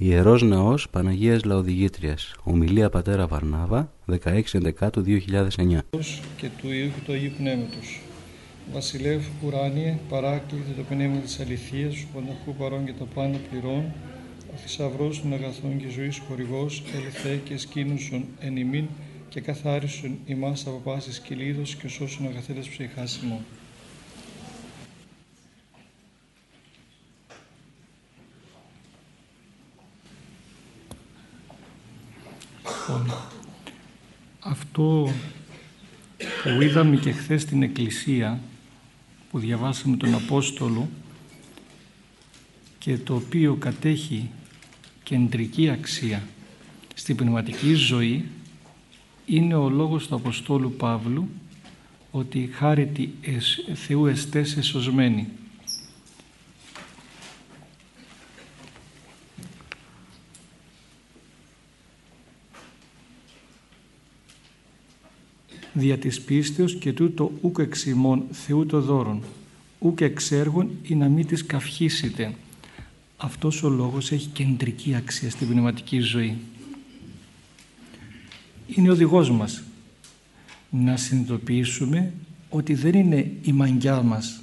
Ιερός Ναός Παναγίας Λαοδηγήτριας. Ομιλία Πατέρα Βαρνάβα 16 Δεκάτου 2009 Και του Υιού και του Αγίου Πνεύματος. Βασιλεύ ουράνιε, παράκλητε το πνεύμα της αληθείας, ο πανταχού παρών και τα πάντα πληρών, ο θησαυρός των αγαθών και ζωής χορηγός, ελθέ και σκήνουσον εν ημίν και καθάρισον ημάς από πάσης κυλίδος και σώσον αγαθέτες ψυχάς ημών. Αυτό που είδαμε και χθες στην Εκκλησία που διαβάσαμε τον Απόστολο και το οποίο κατέχει κεντρική αξία στην πνευματική ζωή είναι ο λόγος του Αποστόλου Παύλου ότι χάρητη Θεού εστές εσωσμένη. Δια της πίστεως και τούτο ούκ εξημών Θεού το δώρον, ούκ εξέργων ή να μην τις καυχήσετε. Αυτός ο λόγος έχει κεντρική αξία στην πνευματική ζωή. Είναι ο οδηγός μας να συνειδητοποιήσουμε ότι δεν είναι η μαγιά μας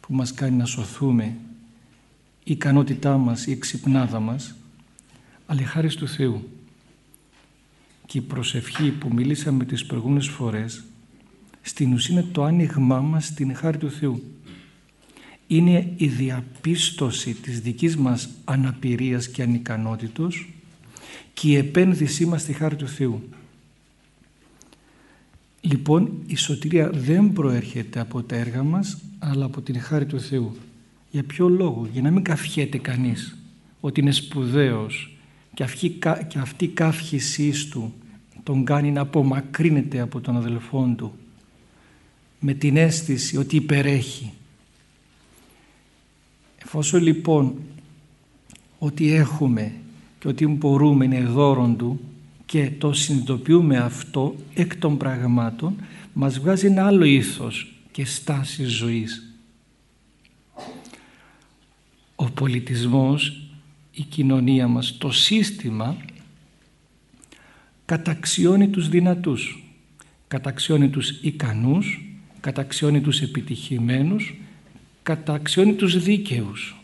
που μας κάνει να σωθούμε, η ικανότητά μας, η εξυπνάδα μας, αλλά η χάρη του Θεού και η προσευχή που μιλήσαμε τις προηγούμενες φορές στην ουσία είναι το άνοιγμά μας στην χάρη του Θεού. Είναι η διαπίστωση της δικής μας αναπηρίας και ανικανότητος και η επένδυσή μας στη χάρη του Θεού. Λοιπόν, η σωτηρία δεν προέρχεται από τα έργα μας, αλλά από την χάρη του Θεού. Για ποιο λόγο, για να μην καφιέται κανείς ότι είναι σπουδαίος και αυτή, και αυτή η καύχησή του τον κάνει να απομακρύνεται από τον αδελφόν του με την αίσθηση ότι υπερέχει. Εφόσον λοιπόν ότι έχουμε και ότι μπορούμε είναι δώρον του και το συνειδητοποιούμε αυτό εκ των πραγμάτων μας βγάζει ένα άλλο ήθος και στάση ζωής. Ο πολιτισμός η κοινωνία μας, το σύστημα καταξιώνει τους δυνατούς, καταξιώνει τους ικανούς, καταξιώνει τους επιτυχημένους, καταξιώνει τους δίκαιους.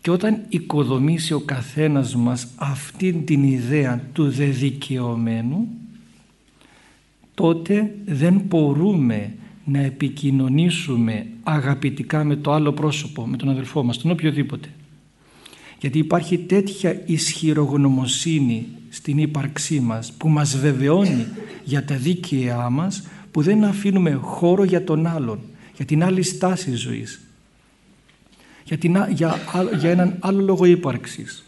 Και όταν οικοδομήσει ο καθένας μας αυτήν την ιδέα του δε δικαιωμένου, τότε δεν μπορούμε να επικοινωνήσουμε αγαπητικά με το άλλο πρόσωπο, με τον αδελφό μας, τον οποιοδήποτε γιατί υπάρχει τέτοια ισχυρογνωμοσύνη στην ύπαρξή μας που μας βεβαιώνει για τα δίκαια μας που δεν αφήνουμε χώρο για τον άλλον, για την άλλη στάση ζωής, για, την, για, για έναν άλλο λόγο ύπαρξης.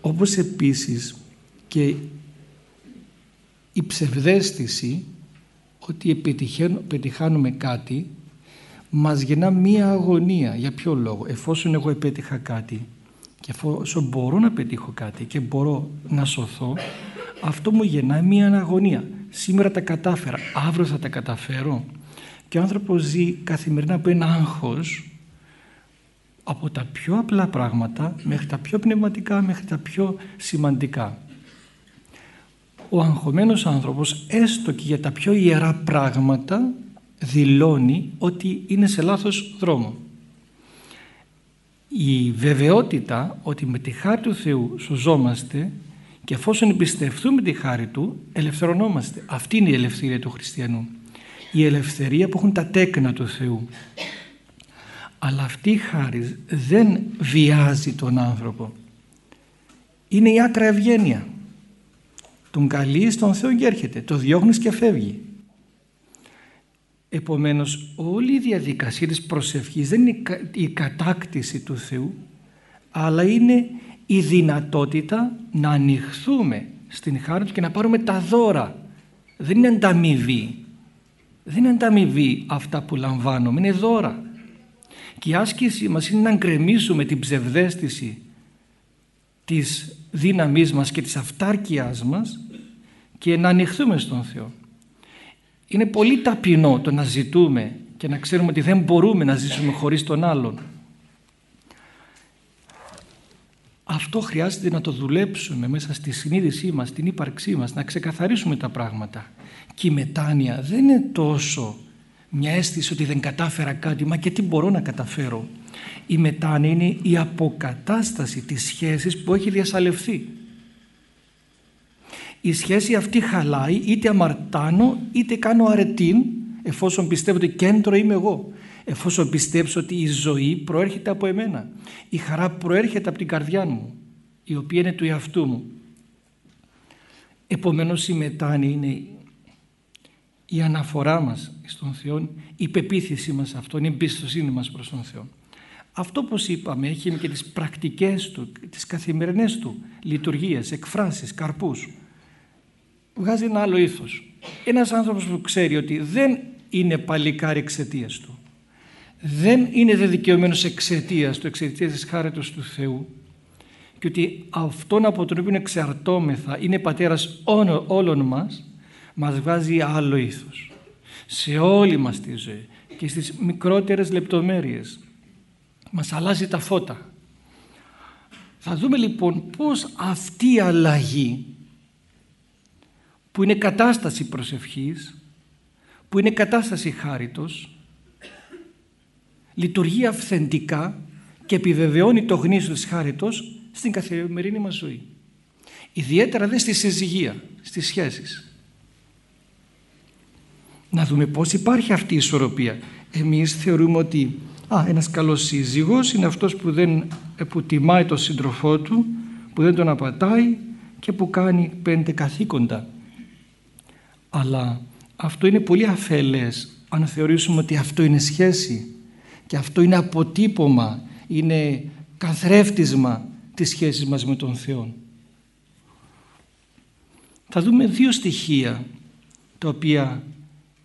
Όπως επίσης και η ψευδέστηση ότι πετυχαίνουμε κάτι μας γεννά μία αγωνία. Για ποιο λόγο; Εφόσον εγώ επέτυχα κάτι και εφόσον μπορώ να πετύχω κάτι και μπορώ να σωθώ, αυτό μου γεννά μία αγωνία. Σήμερα τα κατάφερα, αύριο θα τα καταφέρω. Και ο άνθρωπος ζει καθημερινά από ένα άγχος από τα πιο απλά πράγματα μέχρι τα πιο πνευματικά, μέχρι τα πιο σημαντικά. Ο αγχωμένος άνθρωπος έστω και για τα πιο ιερά πράγματα δηλώνει ότι είναι σε λάθος δρόμο. Η βεβαιότητα ότι με τη χάρη του Θεού σωζόμαστε και εφόσον εμπιστευτούμε τη χάρη Του ελευθερωνόμαστε. Αυτή είναι η ελευθερία του χριστιανού. Η ελευθερία που έχουν τα τέκνα του Θεού. Αλλά αυτή η χάρη δεν βιάζει τον άνθρωπο. Είναι η άκρα ευγένεια. Τον καλείς στον Θεό και έρχεται. Το διώχνεις και φεύγει. Επομένως όλη η διαδικασία της προσευχής δεν είναι η κατάκτηση του Θεού αλλά είναι η δυνατότητα να ανοιχθούμε στην χάρη Του και να πάρουμε τα δώρα. Δεν είναι ανταμοιβή. Δεν είναι ανταμοιβή αυτά που λαμβάνουμε, είναι δώρα. Και η άσκηση μας είναι να γκρεμίσουμε την ψευδέστηση της δύναμής μας και της αυτάρκειάς μας και να ανοιχθούμε στον Θεό. Είναι πολύ ταπεινό το να ζητούμε και να ξέρουμε ότι δεν μπορούμε να ζήσουμε χωρίς τον άλλον. αυτό χρειάζεται να το δουλέψουμε μέσα στη συνείδησή μας, στην ύπαρξή μας, να ξεκαθαρίσουμε τα πράγματα. Και η μετάνοια δεν είναι τόσο μια αίσθηση ότι δεν κατάφερα κάτι, μα και τι μπορώ να καταφέρω. Η μετάνοια είναι η αποκατάσταση της σχέσης που έχει διασαλευθεί. Η σχέση αυτή χαλάει είτε αμαρτάνω είτε κάνω αρετήν εφόσον πιστεύω ότι κέντρο είμαι εγώ. Εφόσον πιστέψω ότι η ζωή προέρχεται από εμένα. Η χαρά προέρχεται από την καρδιά μου η οποία είναι του εαυτού μου. Επομένως η μετάνοια είναι η αναφορά μας στον Θεό, η πεποίθησή μας αυτόν, η εμπιστοσύνη μας προς τον Θεό. Αυτό όπως είπαμε έχει και τις πρακτικές του, τις καθημερινές του λειτουργίες, εκφράσεις, καρπούς. Βγάζει ένα άλλο ήθος. Ένας άνθρωπος που ξέρει ότι δεν είναι παλικάρι εξαιτίας του. Δεν είναι δικαιωμένο εξαιτίας του, εξαιτίας της χάρετος του Θεού και ότι αυτόν από τον οποίο εξαρτώμεθα είναι πατέρας όλων μας μας βγάζει άλλο ήθος σε όλη μας τη ζωή και στις μικρότερες λεπτομέρειες μας αλλάζει τα φώτα θα δούμε λοιπόν πως αυτή η αλλαγή που είναι κατάσταση προσευχής που είναι κατάσταση χάριτος λειτουργεί αυθεντικά και επιβεβαιώνει το γνήσιο της χάριτος στην καθημερινή μας ζωή. Ιδιαίτερα δε στη συζυγία, στις σχέσεις να δούμε πώς υπάρχει αυτή η ισορροπία. Εμείς θεωρούμε ότι α, ένας καλός σύζυγος είναι αυτός που, δεν, που τιμάει τον σύντροφό του, που δεν τον απατάει και που κάνει πέντε καθήκοντα. Αλλά αυτό είναι πολύ αφελές αν θεωρήσουμε ότι αυτό είναι σχέση και αυτό είναι αποτύπωμα, είναι καθρέφτισμα της σχέσης μας με τον Θεό. Θα δούμε δύο στοιχεία τα οποία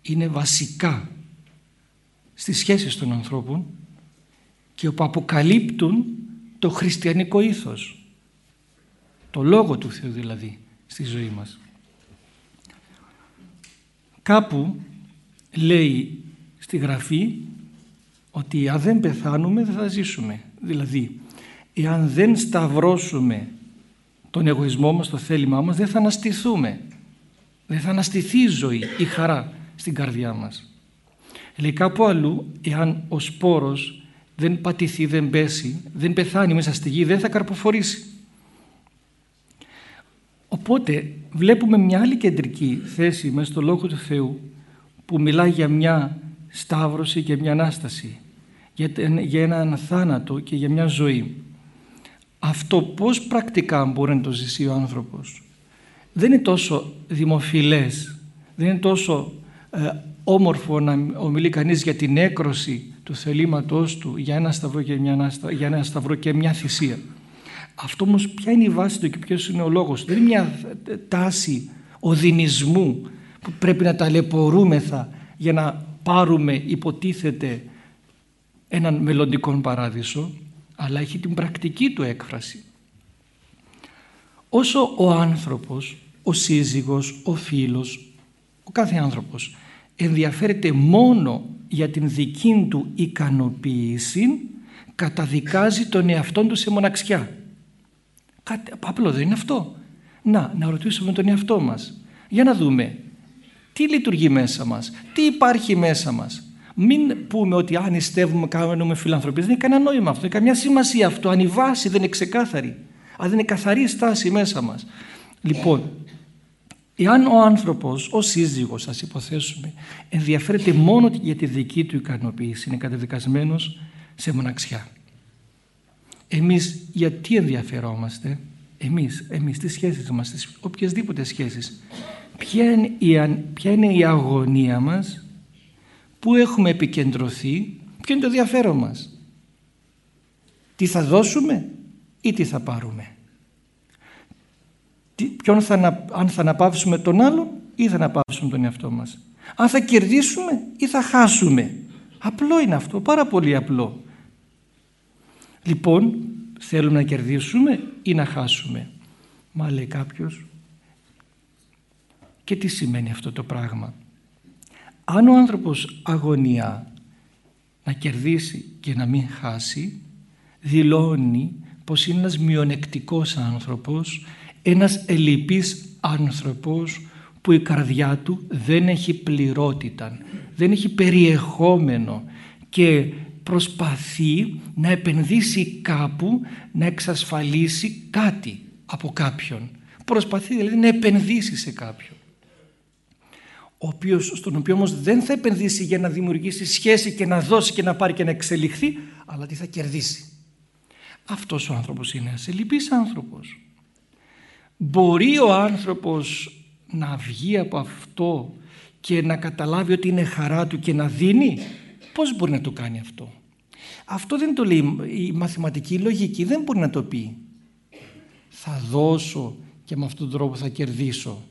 είναι βασικά στις σχέσεις των ανθρώπων και που αποκαλύπτουν το χριστιανικό ήθος το λόγο του Θεού δηλαδή στη ζωή μας κάπου λέει στη γραφή ότι αν δεν πεθάνουμε δεν θα ζήσουμε δηλαδή εάν δεν σταυρώσουμε τον εγωισμό μας, το θέλημά μας δεν θα αναστηθούμε δεν θα αναστηθεί η ζωή, η χαρά στην καρδιά μας. Λέει κάπου αλλού, εάν ο σπόρος δεν πατηθεί, δεν πέσει, δεν πεθάνει μέσα στη γη, δεν θα καρποφορήσει. Οπότε βλέπουμε μια άλλη κεντρική θέση μέσα στο Λόγο του Θεού που μιλάει για μια σταύρωση και μια Ανάσταση, για έναν θάνατο και για μια ζωή. Αυτό πώς πρακτικά μπορεί να το ζήσει ο άνθρωπος; Δεν είναι τόσο δημοφιλές, δεν είναι τόσο ε, όμορφο να ομιλεί κανείς για την έκρωση του θελήματός του για ένα σταυρό και μια, για ένα σταυρό και μια θυσία. Αυτό όμως ποια είναι η βάση του και ποιος είναι ο λόγος. Δεν είναι μια τάση οδυνισμού που πρέπει να ταλαιπωρούμεθα για να πάρουμε υποτίθεται έναν μελλοντικό παράδεισο αλλά έχει την πρακτική του έκφραση. Όσο ο άνθρωπος, ο σύζυγος, ο φίλος, ο κάθε άνθρωπος ενδιαφέρεται μόνο για την δική του ικανοποίηση καταδικάζει τον εαυτό του σε μοναξιά. Κάτι απλό δεν είναι αυτό. Να, να ρωτήσουμε τον εαυτό μας. Για να δούμε τι λειτουργεί μέσα μας, τι υπάρχει μέσα μας. Μην πούμε ότι αν ιστεύουμε κάνουμε φιλανθρωπία. Δεν έχει κανένα νόημα αυτό, δεν έχει καμιά σημασία αυτό. Αν η βάση δεν είναι ξεκάθαρη, αν δεν είναι καθαρή στάση μέσα μας. Λοιπόν, Εάν ο άνθρωπος, ο σύζυγος ας υποθέσουμε, ενδιαφέρεται μόνο για τη δική του ικανοποίηση, είναι κατεδικασμένος σε μοναξιά. Εμείς γιατί ενδιαφερόμαστε, εμείς, εμείς τις σχέσεις μας, τις οποιασδήποτε σχέσεις, ποια είναι, η, ποια είναι η αγωνία μας, πού έχουμε επικεντρωθεί, ποιο είναι το ενδιαφέρον μας. Τι θα δώσουμε ή τι θα πάρουμε ποιον θα, αν θα αναπαύσουμε τον άλλον ή θα αναπαύσουμε τον εαυτό μας. Αν θα κερδίσουμε ή θα χάσουμε. Απλό είναι αυτό, πάρα πολύ απλό. Λοιπόν, θέλουμε να κερδίσουμε ή να χάσουμε. Μα λέει κάποιος, και τι σημαίνει αυτό το πράγμα; Αν ο άνθρωπος αγωνιά να κερδίσει και να μην χάσει, δηλώνει πως είναι ένας μειονεκτικός άνθρωπος, ένας ελλειπής άνθρωπος που η καρδιά του δεν έχει πληρότητα, δεν έχει περιεχόμενο και προσπαθεί να επενδύσει κάπου να εξασφαλίσει κάτι από κάποιον. Προσπαθεί δηλαδή να επενδύσει σε κάποιον. Ο οποίος, στον οποίο όμως δεν θα επενδύσει για να δημιουργήσει σχέση και να δώσει και να πάρει και να εξελιχθεί, αλλά τι θα κερδίσει. Αυτός ο άνθρωπος είναι ένας ελλειπής άνθρωπος. Μπορεί ο άνθρωπος να βγει από αυτό και να καταλάβει ότι είναι χαρά του και να δίνει; Πώς μπορεί να το κάνει αυτό; Αυτό δεν το λέει η μαθηματική λογική, δεν μπορεί να το πει. Θα δώσω και με αυτόν τον τρόπο θα κερδίσω.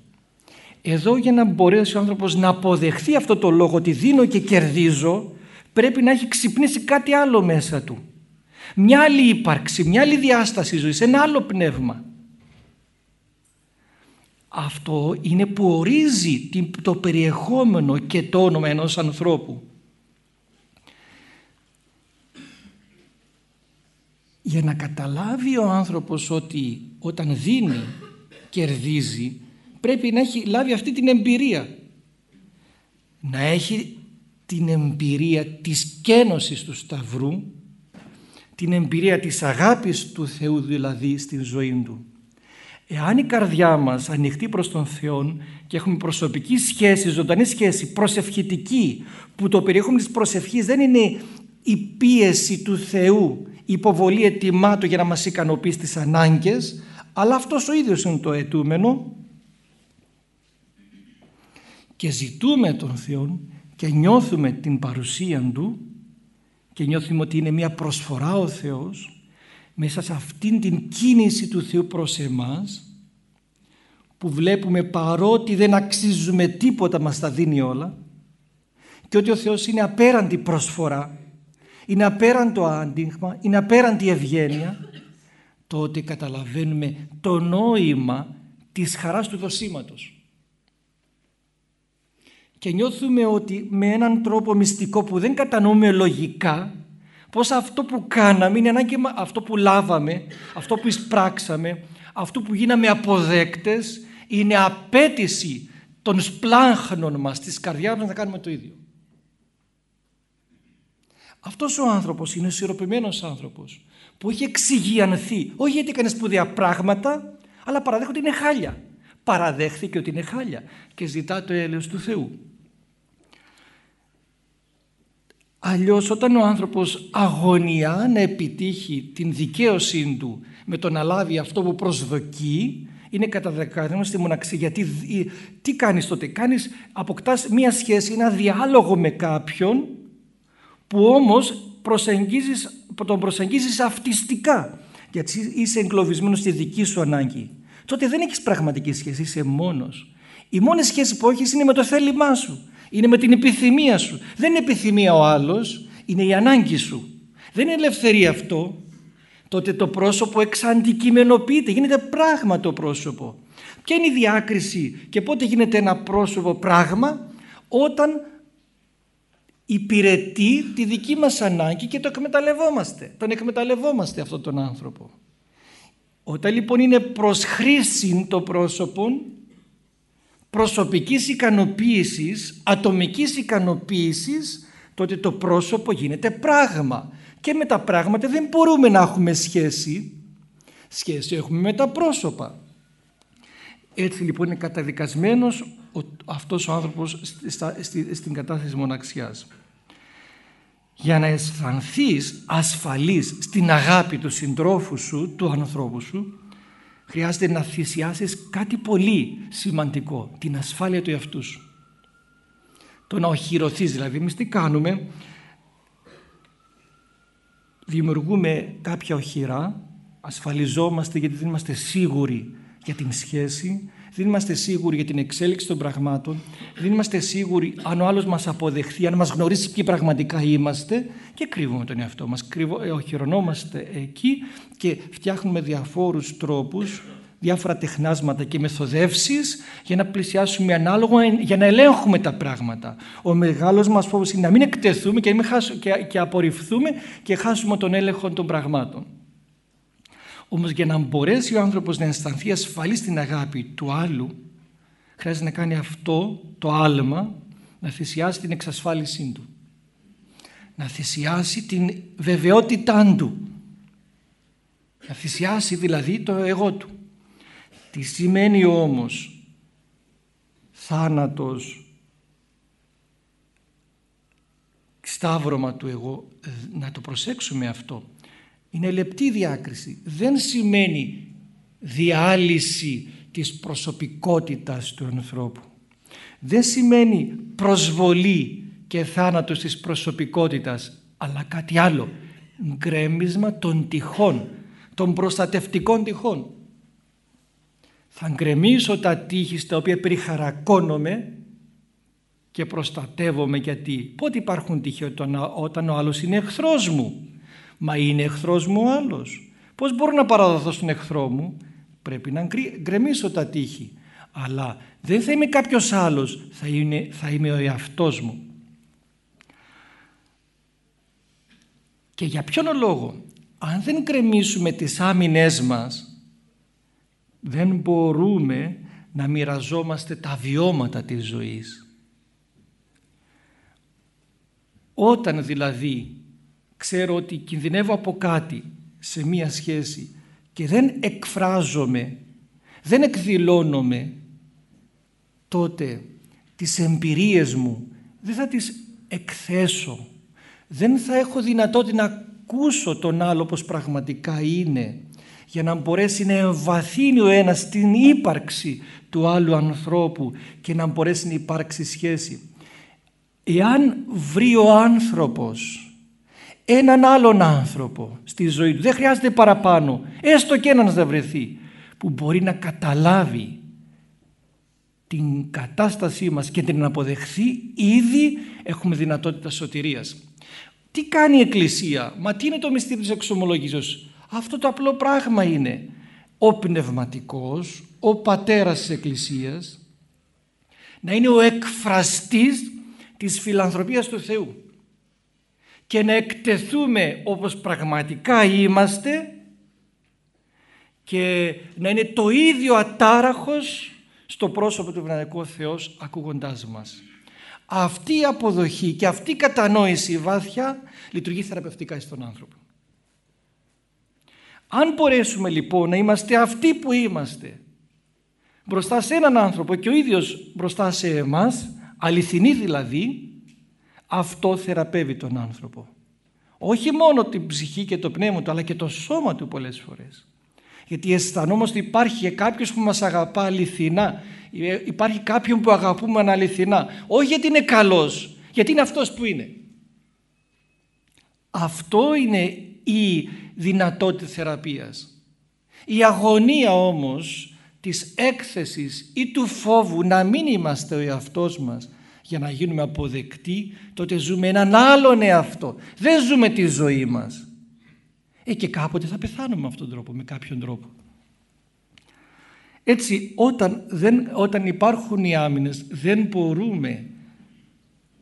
Εδώ για να μπορέσει ο άνθρωπος να αποδεχθεί αυτό το λόγο ότι δίνω και κερδίζω πρέπει να έχει ξυπνήσει κάτι άλλο μέσα του. Μια άλλη ύπαρξη, μια άλλη διάσταση ζωής, ένα άλλο πνεύμα. Αυτό είναι που ορίζει το περιεχόμενο και το όνομα ενός ανθρώπου. Για να καταλάβει ο άνθρωπος ότι όταν δίνει κερδίζει πρέπει να έχει λάβει αυτή την εμπειρία. Να έχει την εμπειρία της κένωσης του Σταυρού, την εμπειρία της αγάπης του Θεού δηλαδή στην ζωή του. Εάν η καρδιά μας ανοιχτεί προς τον Θεό και έχουμε προσωπική σχέση, ζωντανή σχέση, προσευχητική, που το περιεχόμενο της προσευχής δεν είναι η πίεση του Θεού, η υποβολή ετοιμάτων για να μας ικανοποιεί στις ανάγκες, αλλά αυτός ο ίδιος είναι το αιτούμενο. Και ζητούμε τον Θεό και νιώθουμε την παρουσία Του και νιώθουμε ότι είναι μια προσφορά ο Θεός μέσα σε αυτήν την κίνηση του Θεού προς εμάς που βλέπουμε παρότι δεν αξίζουμε τίποτα μας τα δίνει όλα και ότι ο Θεός είναι απέραντη προσφορά είναι απέραντο άντιγμα, είναι απέραντη ευγένεια τότε καταλαβαίνουμε το νόημα της χαράς του δοσήματος και νιώθουμε ότι με έναν τρόπο μυστικό που δεν κατανοούμε λογικά πως αυτό που κάναμε είναι ανάγκη αυτό που λάβαμε, αυτό που εισπράξαμε, αυτό που γίναμε αποδέκτες είναι απέτηση των σπλάχνων μας, της καρδιάς μας να κάνουμε το ίδιο. Αυτός ο άνθρωπος είναι ο ισορροπημένος άνθρωπος που έχει εξηγιανθεί, όχι γιατί έκανε σπουδαία πράγματα, αλλά παραδέχεται ότι είναι χάλια. Παραδέχθηκε ότι είναι χάλια και ζητά το έλεος του Θεού. Αλλιώς όταν ο άνθρωπος αγωνιά να επιτύχει την δικαίωσή του με το να λάβει αυτό που προσδοκεί είναι καταδεκασμένο στη μοναξία γιατί τι κάνεις τότε; Κάνεις, αποκτάς μία σχέση, ένα διάλογο με κάποιον που όμως προσεγγίζεις, τον προσεγγίζεις αυτιστικά γιατί είσαι εγκλωβισμένος στη δική σου ανάγκη τότε δεν έχεις πραγματική σχέση, είσαι μόνος η μόνη σχέση που έχεις είναι με το θέλημά σου είναι με την επιθυμία σου. Δεν είναι επιθυμία ο άλλος, είναι η ανάγκη σου. Δεν είναι ελευθερία αυτό. Τότε το πρόσωπο εξαντικειμενοποιείται, γίνεται πράγμα το πρόσωπο. Ποια είναι η διάκριση και πότε γίνεται ένα πρόσωπο πράγμα όταν υπηρετεί τη δική μας ανάγκη και το εκμεταλλευόμαστε. Τον εκμεταλλευόμαστε αυτόν τον άνθρωπο. Όταν λοιπόν είναι προς χρήση το πρόσωπο προσωπικής ικανοποίησης, ατομικής ικανοποίησης, τότε το πρόσωπο γίνεται πράγμα. Και με τα πράγματα δεν μπορούμε να έχουμε σχέση. Σχέση έχουμε με τα πρόσωπα. Έτσι λοιπόν είναι καταδικασμένος αυτός ο άνθρωπος στην κατάθεση μοναξιάς. Για να αισθανθείς ασφαλής στην αγάπη του συντρόφου σου, του ανθρώπου σου, χρειάζεται να θυσιάσεις κάτι πολύ σημαντικό, την ασφάλεια του εαυτού σου. Το να οχυρωθείς δηλαδή, εμείς τι κάνουμε, δημιουργούμε κάποια οχυρά, ασφαλιζόμαστε γιατί δεν είμαστε σίγουροι για την σχέση, δεν είμαστε σίγουροι για την εξέλιξη των πραγμάτων, δεν είμαστε σίγουροι αν ο άλλος μας αποδεχθεί, αν μας γνωρίσει ποιοι πραγματικά είμαστε και κρύβουμε τον εαυτό μας, ε, οχυρωνόμαστε εκεί και φτιάχνουμε διαφόρους τρόπους, διάφορα τεχνάσματα και μεθοδεύσεις για να πλησιάσουμε ανάλογα, για να ελέγχουμε τα πράγματα. Ο μεγάλος μας φόβος είναι να μην εκτεθούμε και, μην και, και απορριφθούμε και χάσουμε τον έλεγχο των πραγμάτων. Όμως για να μπορέσει ο άνθρωπος να αισθανθεί ασφαλή στην αγάπη του άλλου χρειάζεται να κάνει αυτό το άλμα να θυσιάσει την εξασφάλισή του. Να θυσιάσει την βεβαιότητά του. Να θυσιάσει δηλαδή το εγώ του. Τι σημαίνει όμως θάνατος σταύρωμα του εγώ να το προσέξουμε αυτό είναι λεπτή διάκριση. Δεν σημαίνει διάλυση της προσωπικότητας του ανθρώπου. Δεν σημαίνει προσβολή και θάνατος της προσωπικότητας αλλά κάτι άλλο. Γκρέμισμα των τυχών των προστατευτικών τυχών. Θα γκρεμίσω τα τείχη στα οποία περιχαρακώνομαι και προστατεύομαι γιατί. Πότε υπάρχουν τύχη όταν ο άλλος είναι εχθρός μου; Μα είναι εχθρός μου ο άλλος. Πως μπορώ να παραδοθώ στον εχθρό μου; Πρέπει να γκρεμίσω τα τείχη. Αλλά δεν θα είμαι κάποιος άλλος θα, είναι, θα είμαι ο εαυτός μου. Και για ποιον λόγο; Αν δεν γκρεμίσουμε τις άμυνές μας δεν μπορούμε να μοιραζόμαστε τα βιώματα της ζωής. Όταν δηλαδή ξέρω ότι κινδυνεύω από κάτι σε μία σχέση και δεν εκφράζομαι, δεν εκδηλώνομαι τότε τις εμπειρίες μου δεν θα τις εκθέσω δεν θα έχω δυνατότητα να ακούσω τον άλλο όπως πραγματικά είναι για να μπορέσει να εμβαθύνει ο ένας την ύπαρξη του άλλου ανθρώπου και να μπορέσει να υπάρξει σχέση. Εάν βρει ο άνθρωπος έναν άλλον άνθρωπο στη ζωή του, δεν χρειάζεται παραπάνω, έστω και ένας να βρεθεί, που μπορεί να καταλάβει την κατάστασή μας και την αποδεχθεί, ήδη έχουμε δυνατότητα σωτηρίας. Τι κάνει η Εκκλησία, μα τι είναι το μυστήριο της εξομολογήσεως; Αυτό το απλό πράγμα είναι. Ο πνευματικός, ο πατέρας της Εκκλησίας, να είναι ο εκφραστής της φιλανθρωπίας του Θεού και να εκτεθούμε όπως πραγματικά είμαστε και να είναι το ίδιο ατάραχος στο πρόσωπο του Πνευματικού Θεός ακούγοντάς μας. Αυτή η αποδοχή και αυτή η κατανόηση βάθια λειτουργεί θεραπευτικά στον άνθρωπο. Αν μπορέσουμε λοιπόν να είμαστε αυτοί που είμαστε μπροστά σε έναν άνθρωπο και ο ίδιος μπροστά σε εμάς, αληθινή δηλαδή, αυτό θεραπεύει τον άνθρωπο. Όχι μόνο την ψυχή και το πνεύμα του, αλλά και το σώμα του πολλές φορές. Γιατί αισθανόμαστε ότι υπάρχει κάποιος που μας αγαπά αληθινά. Υπάρχει κάποιον που αγαπούμε αληθινά. Όχι γιατί είναι καλός, γιατί είναι αυτός που είναι. Αυτό είναι η δυνατότητα θεραπείας. Η αγωνία όμως της έκθεσης ή του φόβου να μην είμαστε ο εαυτός μας για να γίνουμε αποδεκτοί τότε ζούμε έναν άλλον εαυτό. Δεν ζούμε τη ζωή μας. Ε, και κάποτε θα πεθάνουμε με αυτόν τον τρόπο, με κάποιον τρόπο. Έτσι όταν, δεν, όταν υπάρχουν οι άμυνες δεν μπορούμε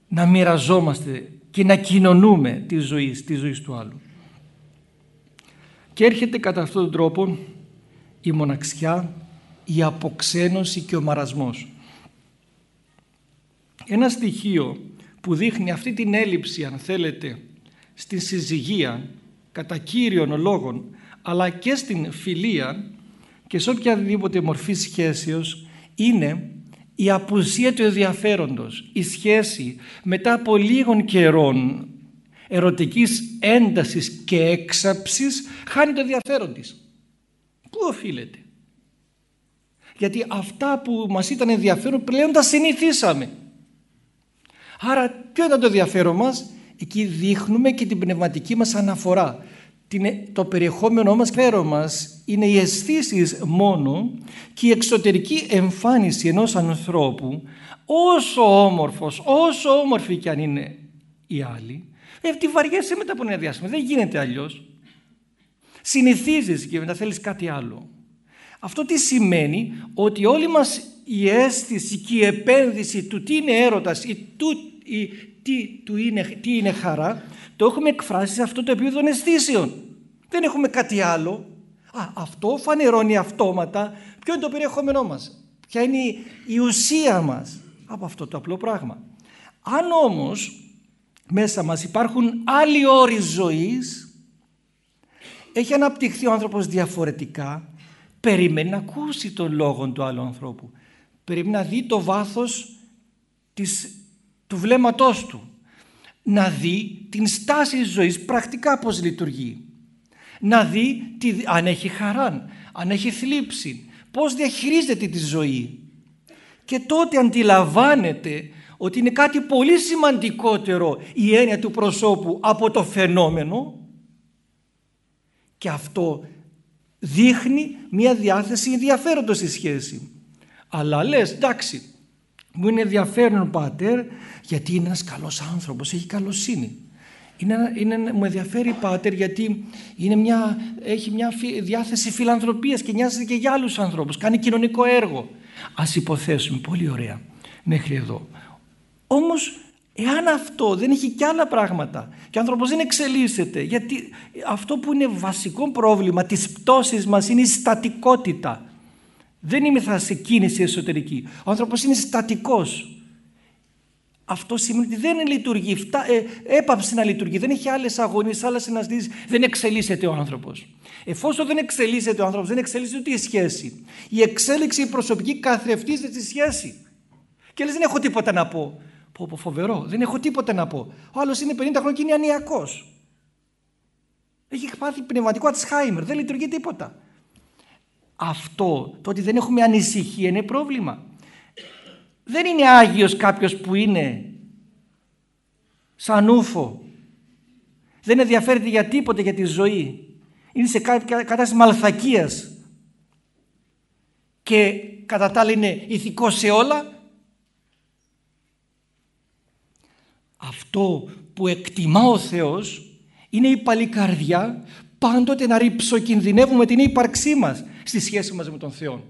να μοιραζόμαστε και να κοινωνούμε τη ζωή, τη ζωή του άλλου. Και έρχεται κατά αυτόν τον τρόπο η μοναξιά, η αποξένωση και ο μαρασμός. Ένα στοιχείο που δείχνει αυτή την έλλειψη αν θέλετε στη συζυγία κατά κύριων λόγων αλλά και στην φιλία και σε οποιαδήποτε μορφή σχέσεως είναι η απουσία του ενδιαφέροντος, η σχέση μετά από λίγων καιρών ερωτικής έντασης και έξαψης χάνει το ενδιαφέρον της. Πού οφείλεται; Γιατί αυτά που μας ήταν ενδιαφέρον πλέον τα συνηθίσαμε. Άρα ποιο ήταν το ενδιαφέρον μας; Εκεί δείχνουμε και την πνευματική μας αναφορά. Το περιεχόμενό μας πέρα μας είναι οι αισθήσεις μόνο και η εξωτερική εμφάνιση ενός ανθρώπου όσο όμορφος, όσο όμορφη κι αν είναι η άλλη ε, τη βαριέσαι μετά από ένα διάστημα. Δεν γίνεται αλλιώς. Συνηθίζεις και μετά θέλεις κάτι άλλο. Αυτό τι σημαίνει; Ότι όλη μας η αίσθηση και η επένδυση του τι είναι έρωτας ή, του, ή τι, του είναι, τι είναι χαρά το έχουμε εκφράσει σε αυτό το επίπεδο των αισθήσεων. Δεν έχουμε κάτι άλλο. Α, αυτό φανερώνει αυτόματα ποιο είναι το περιεχόμενό μας; Ποια είναι η ουσία μας από αυτό το απλό πράγμα; Αν όμως μέσα μας υπάρχουν άλλοι όροι ζωής, έχει αναπτυχθεί ο άνθρωπος διαφορετικά, περιμένει να ακούσει τον λόγο του άλλου ανθρώπου. Περιμένει να δει το βάθος της, του βλέμματός του. Να δει την στάση της ζωής πρακτικά πώς λειτουργεί. Να δει τι, αν έχει χαρά, αν έχει θλίψη, πώς διαχειρίζεται τη ζωή. Και τότε αντιλαμβάνεται ότι είναι κάτι πολύ σημαντικότερο η έννοια του προσώπου από το φαινόμενο και αυτό δείχνει μια διάθεση ενδιαφέροντος στη σχέση. Αλλά λες εντάξει μου είναι ενδιαφέρον πάτερ γιατί είναι ένας καλός άνθρωπος, έχει καλοσύνη. Είναι, είναι, μου ενδιαφέρει πάτερ γιατί είναι μια, έχει μια διάθεση φιλανθρωπίας και νοιάζεται και για άλλους ανθρώπους. Κάνει κοινωνικό έργο. Ας υποθέσουμε, πολύ ωραία, μέχρι εδώ. Όμως εάν αυτό δεν έχει και άλλα πράγματα και ο άνθρωπος δεν εξελίσσεται γιατί αυτό που είναι βασικό πρόβλημα της πτώσης μας είναι η στατικότητα. Δεν είμαι σε κίνηση εσωτερική. Ο άνθρωπος είναι στατικός. Αυτό σημαίνει ότι δεν λειτουργεί, φτά, ε, έπαψε να λειτουργεί, δεν έχει άλλες αγωνίες, άλλες συναντήσεις, δεν εξελίσσεται ο άνθρωπος. Εφόσον δεν εξελίσσεται ο άνθρωπος, δεν εξελίσσεται ούτε η σχέση. Η εξέλιξη η προσωπική καθρεφτίζεται στη σχέση. Και λες δεν έχω τίποτα να πω. Πω, πω φοβερό, δεν έχω τίποτα να πω. Ο άλλος είναι 50 χρόνια και είναι ανιακός. Έχει πάθει πνευματικό Ατσχάιμερ, δεν λειτουργεί τίποτα. Αυτό, το ότι δεν έχουμε ανησυχία είναι πρόβλημα. Δεν είναι Άγιος κάποιος που είναι σαν ούφο. Δεν ενδιαφέρεται για τίποτα για τη ζωή. Είναι σε κατάσταση μαλθακίας. Και κατά τα άλλα είναι ηθικός σε όλα Αυτό που εκτιμά ο Θεός είναι η παλικαρδιά πάντοτε να ριψοκινδυνεύουμε την ύπαρξή μας στη σχέση μας με τον Θεό.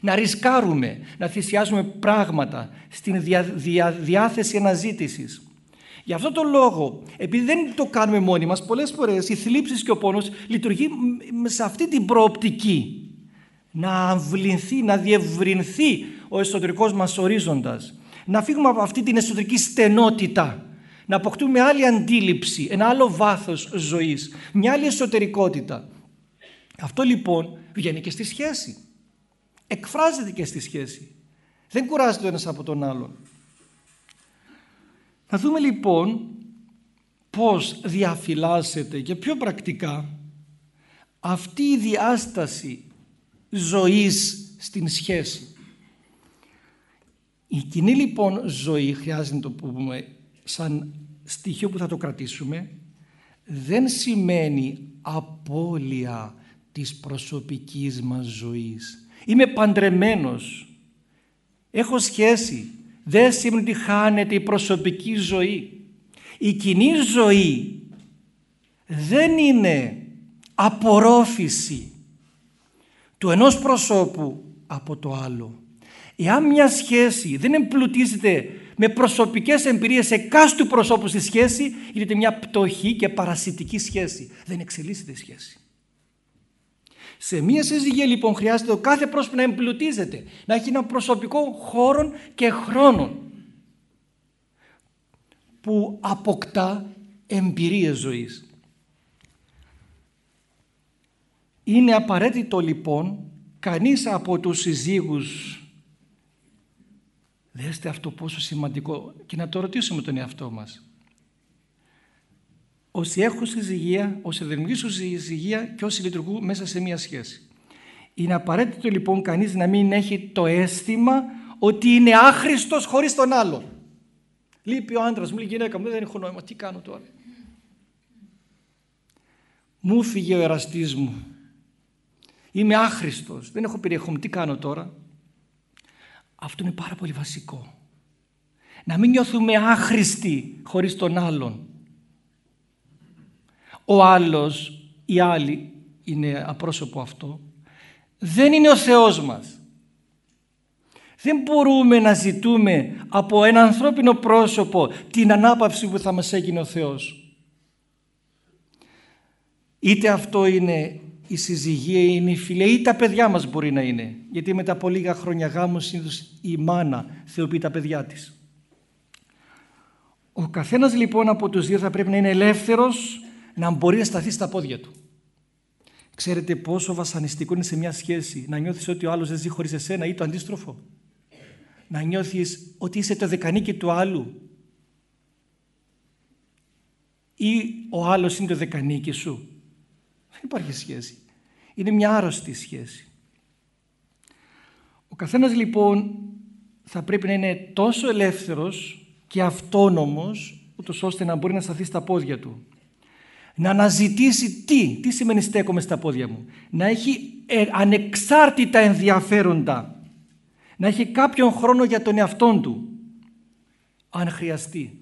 Να ρισκάρουμε, να θυσιάζουμε πράγματα στην δια, δια, διάθεση αναζήτησης. Γι' αυτό το λόγο, επειδή δεν το κάνουμε μόνοι μας, πολλές φορές οι θλίψεις και ο πόνος λειτουργεί σε αυτή την προοπτική. Να αμβληνθεί, να διευρυνθεί ο εσωτερικός μας ορίζοντας. Να φύγουμε από αυτή την εσωτερική στενότητα να αποκτούμε άλλη αντίληψη, ένα άλλο βάθος ζωής, μια άλλη εσωτερικότητα. Αυτό λοιπόν βγαίνει και στη σχέση. Εκφράζεται και στη σχέση. Δεν κουράζεται ο ένας από τον άλλον. Να δούμε λοιπόν πώς διαφυλάσσεται και πιο πρακτικά αυτή η διάσταση ζωής στην σχέση. Η κοινή λοιπόν ζωή, χρειάζεται να το πούμε σαν στοιχείο που θα το κρατήσουμε δεν σημαίνει απώλεια της προσωπικής μας ζωής. Είμαι παντρεμένος, έχω σχέση, δεν σημαίνει ότι χάνεται η προσωπική ζωή. Η κοινή ζωή δεν είναι απορρόφηση του ενός προσώπου από το άλλο. Εάν μια σχέση δεν εμπλουτίζεται με προσωπικές εμπειρίες εκάστου προσώπου στη σχέση γίνεται μια πτωχή και παρασιτική σχέση. Δεν εξελίσσεται η σχέση. Σε μία συζυγία λοιπόν χρειάζεται ο κάθε πρόσωπος να εμπλουτίζεται, να έχει ένα προσωπικό χώρο και χρόνο που αποκτά εμπειρίες ζωής. Είναι απαραίτητο λοιπόν κανείς από τους συζύγους Δέστε αυτό πόσο σημαντικό και να το ρωτήσουμε τον εαυτό μας. Όσοι έχουν συζυγία, όσοι δημιουργήσουν συζυγία και όσοι λειτουργούν μέσα σε μία σχέση. Είναι απαραίτητο λοιπόν κανείς να μην έχει το αίσθημα ότι είναι άχρηστος χωρίς τον άλλο. Λείπει ο άντρας μου, η γυναίκα μου, δεν έχω νόημα, τι κάνω τώρα. Μου φύγε ο εραστής μου. Είμαι άχρηστος, δεν έχω περιεχόμενο, τι κάνω τώρα. Αυτό είναι πάρα πολύ βασικό. Να μην νιώθουμε άχρηστοι χωρίς τον άλλον. Ο άλλος, η άλλη είναι απρόσωπο αυτό, δεν είναι ο Θεός μας. Δεν μπορούμε να ζητούμε από ένα ανθρώπινο πρόσωπο την ανάπαυση που θα μας έγινε ο Θεός. Είτε αυτό είναι η συζυγία είναι η φιλία ή τα παιδιά μας μπορεί να είναι. Γιατί μετά από λίγα χρόνια γάμου συνήθως η μάνα θεοποιεί τα παιδιά της. Ο καθένας λοιπόν από τους δύο θα πρέπει να είναι ελεύθερος να μπορεί να σταθεί στα πόδια του. Ξέρετε πόσο βασανιστικό είναι σε μια σχέση να νιώθεις ότι ο άλλος δεν ζει χωρίς εσένα ή το αντίστροφο; Να νιώθεις ότι είσαι το δεκανίκι του άλλου ή ο άλλος είναι το δεκανίκι σου; Δεν υπάρχει σχέση. Είναι μια άρρωστη σχέση. Ο καθένας λοιπόν θα πρέπει να είναι τόσο ελεύθερος και αυτόνομος ούτως ώστε να μπορεί να σταθεί στα πόδια του. Να αναζητήσει τι, τι σημαίνει στέκομαι στα πόδια μου. Να έχει ε, ανεξάρτητα ενδιαφέροντα. Να έχει κάποιον χρόνο για τον εαυτόν του. Αν χρειαστεί.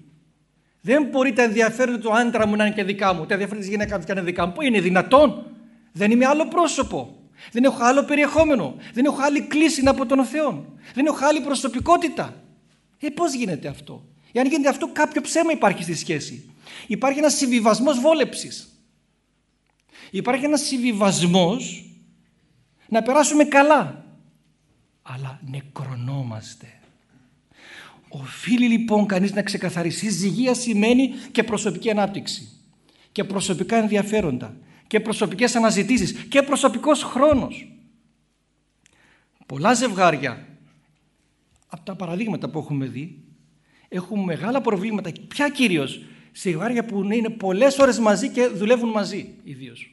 Δεν μπορεί τα ενδιαφέροντα του άντρα μου να είναι και δικά μου. Τα ενδιαφέροντα της γυναίκας μου να είναι δικά μου. Πού είναι δυνατόν; Δεν είμαι άλλο πρόσωπο. Δεν έχω άλλο περιεχόμενο. Δεν έχω άλλη κλίση από τον Θεό. Δεν έχω άλλη προσωπικότητα. Ε, πώς γίνεται αυτό; Εάν γίνεται αυτό κάποιο ψέμα υπάρχει στη σχέση. Υπάρχει ένας συμβιβασμός βόλεψης. Υπάρχει ένας συμβιβασμός να περάσουμε καλά. Αλλά νεκρονόμαστε. Οφείλει λοιπόν κανείς να ξεκαθαρίσει. Ζυγία σημαίνει και προσωπική ανάπτυξη και προσωπικά ενδιαφέροντα και προσωπικές αναζητήσεις και προσωπικός χρόνος. Πολλά ζευγάρια από τα παραδείγματα που έχουμε δει έχουν μεγάλα προβλήματα. Ποια κυρίως ζευγάρια που είναι πολλές ώρες μαζί και δουλεύουν μαζί ιδίως.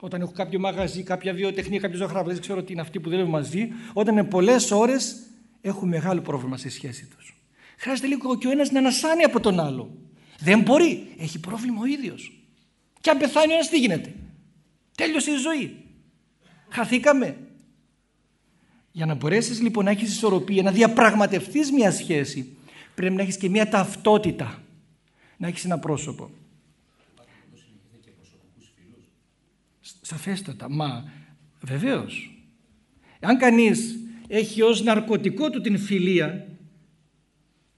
Όταν έχω κάποιο μαγαζί, κάποια βιοτεχνία, κάποιο ζωγράφο, δεν ξέρω τι είναι αυτοί που δουλεύουν μαζί, όταν είναι πολλές ώρες έχουν μεγάλο πρόβλημα στη σχέση τους. Χρειάζεται λίγο και ο ένας να ανασάνει από τον άλλο. Δεν μπορεί. Έχει πρόβλημα ο ίδιος. Και αν πεθάνει ο ένας τι γίνεται; Τέλειωσε η ζωή. Χαθήκαμε. Για να μπορέσεις λοιπόν να έχεις ισορροπία, να διαπραγματευτείς μια σχέση, πρέπει να έχεις και μια ταυτότητα. Να έχεις ένα πρόσωπο. Σαφέστατα. Μα βεβαίως. Αν κανείς έχει ως ναρκωτικό του την φιλία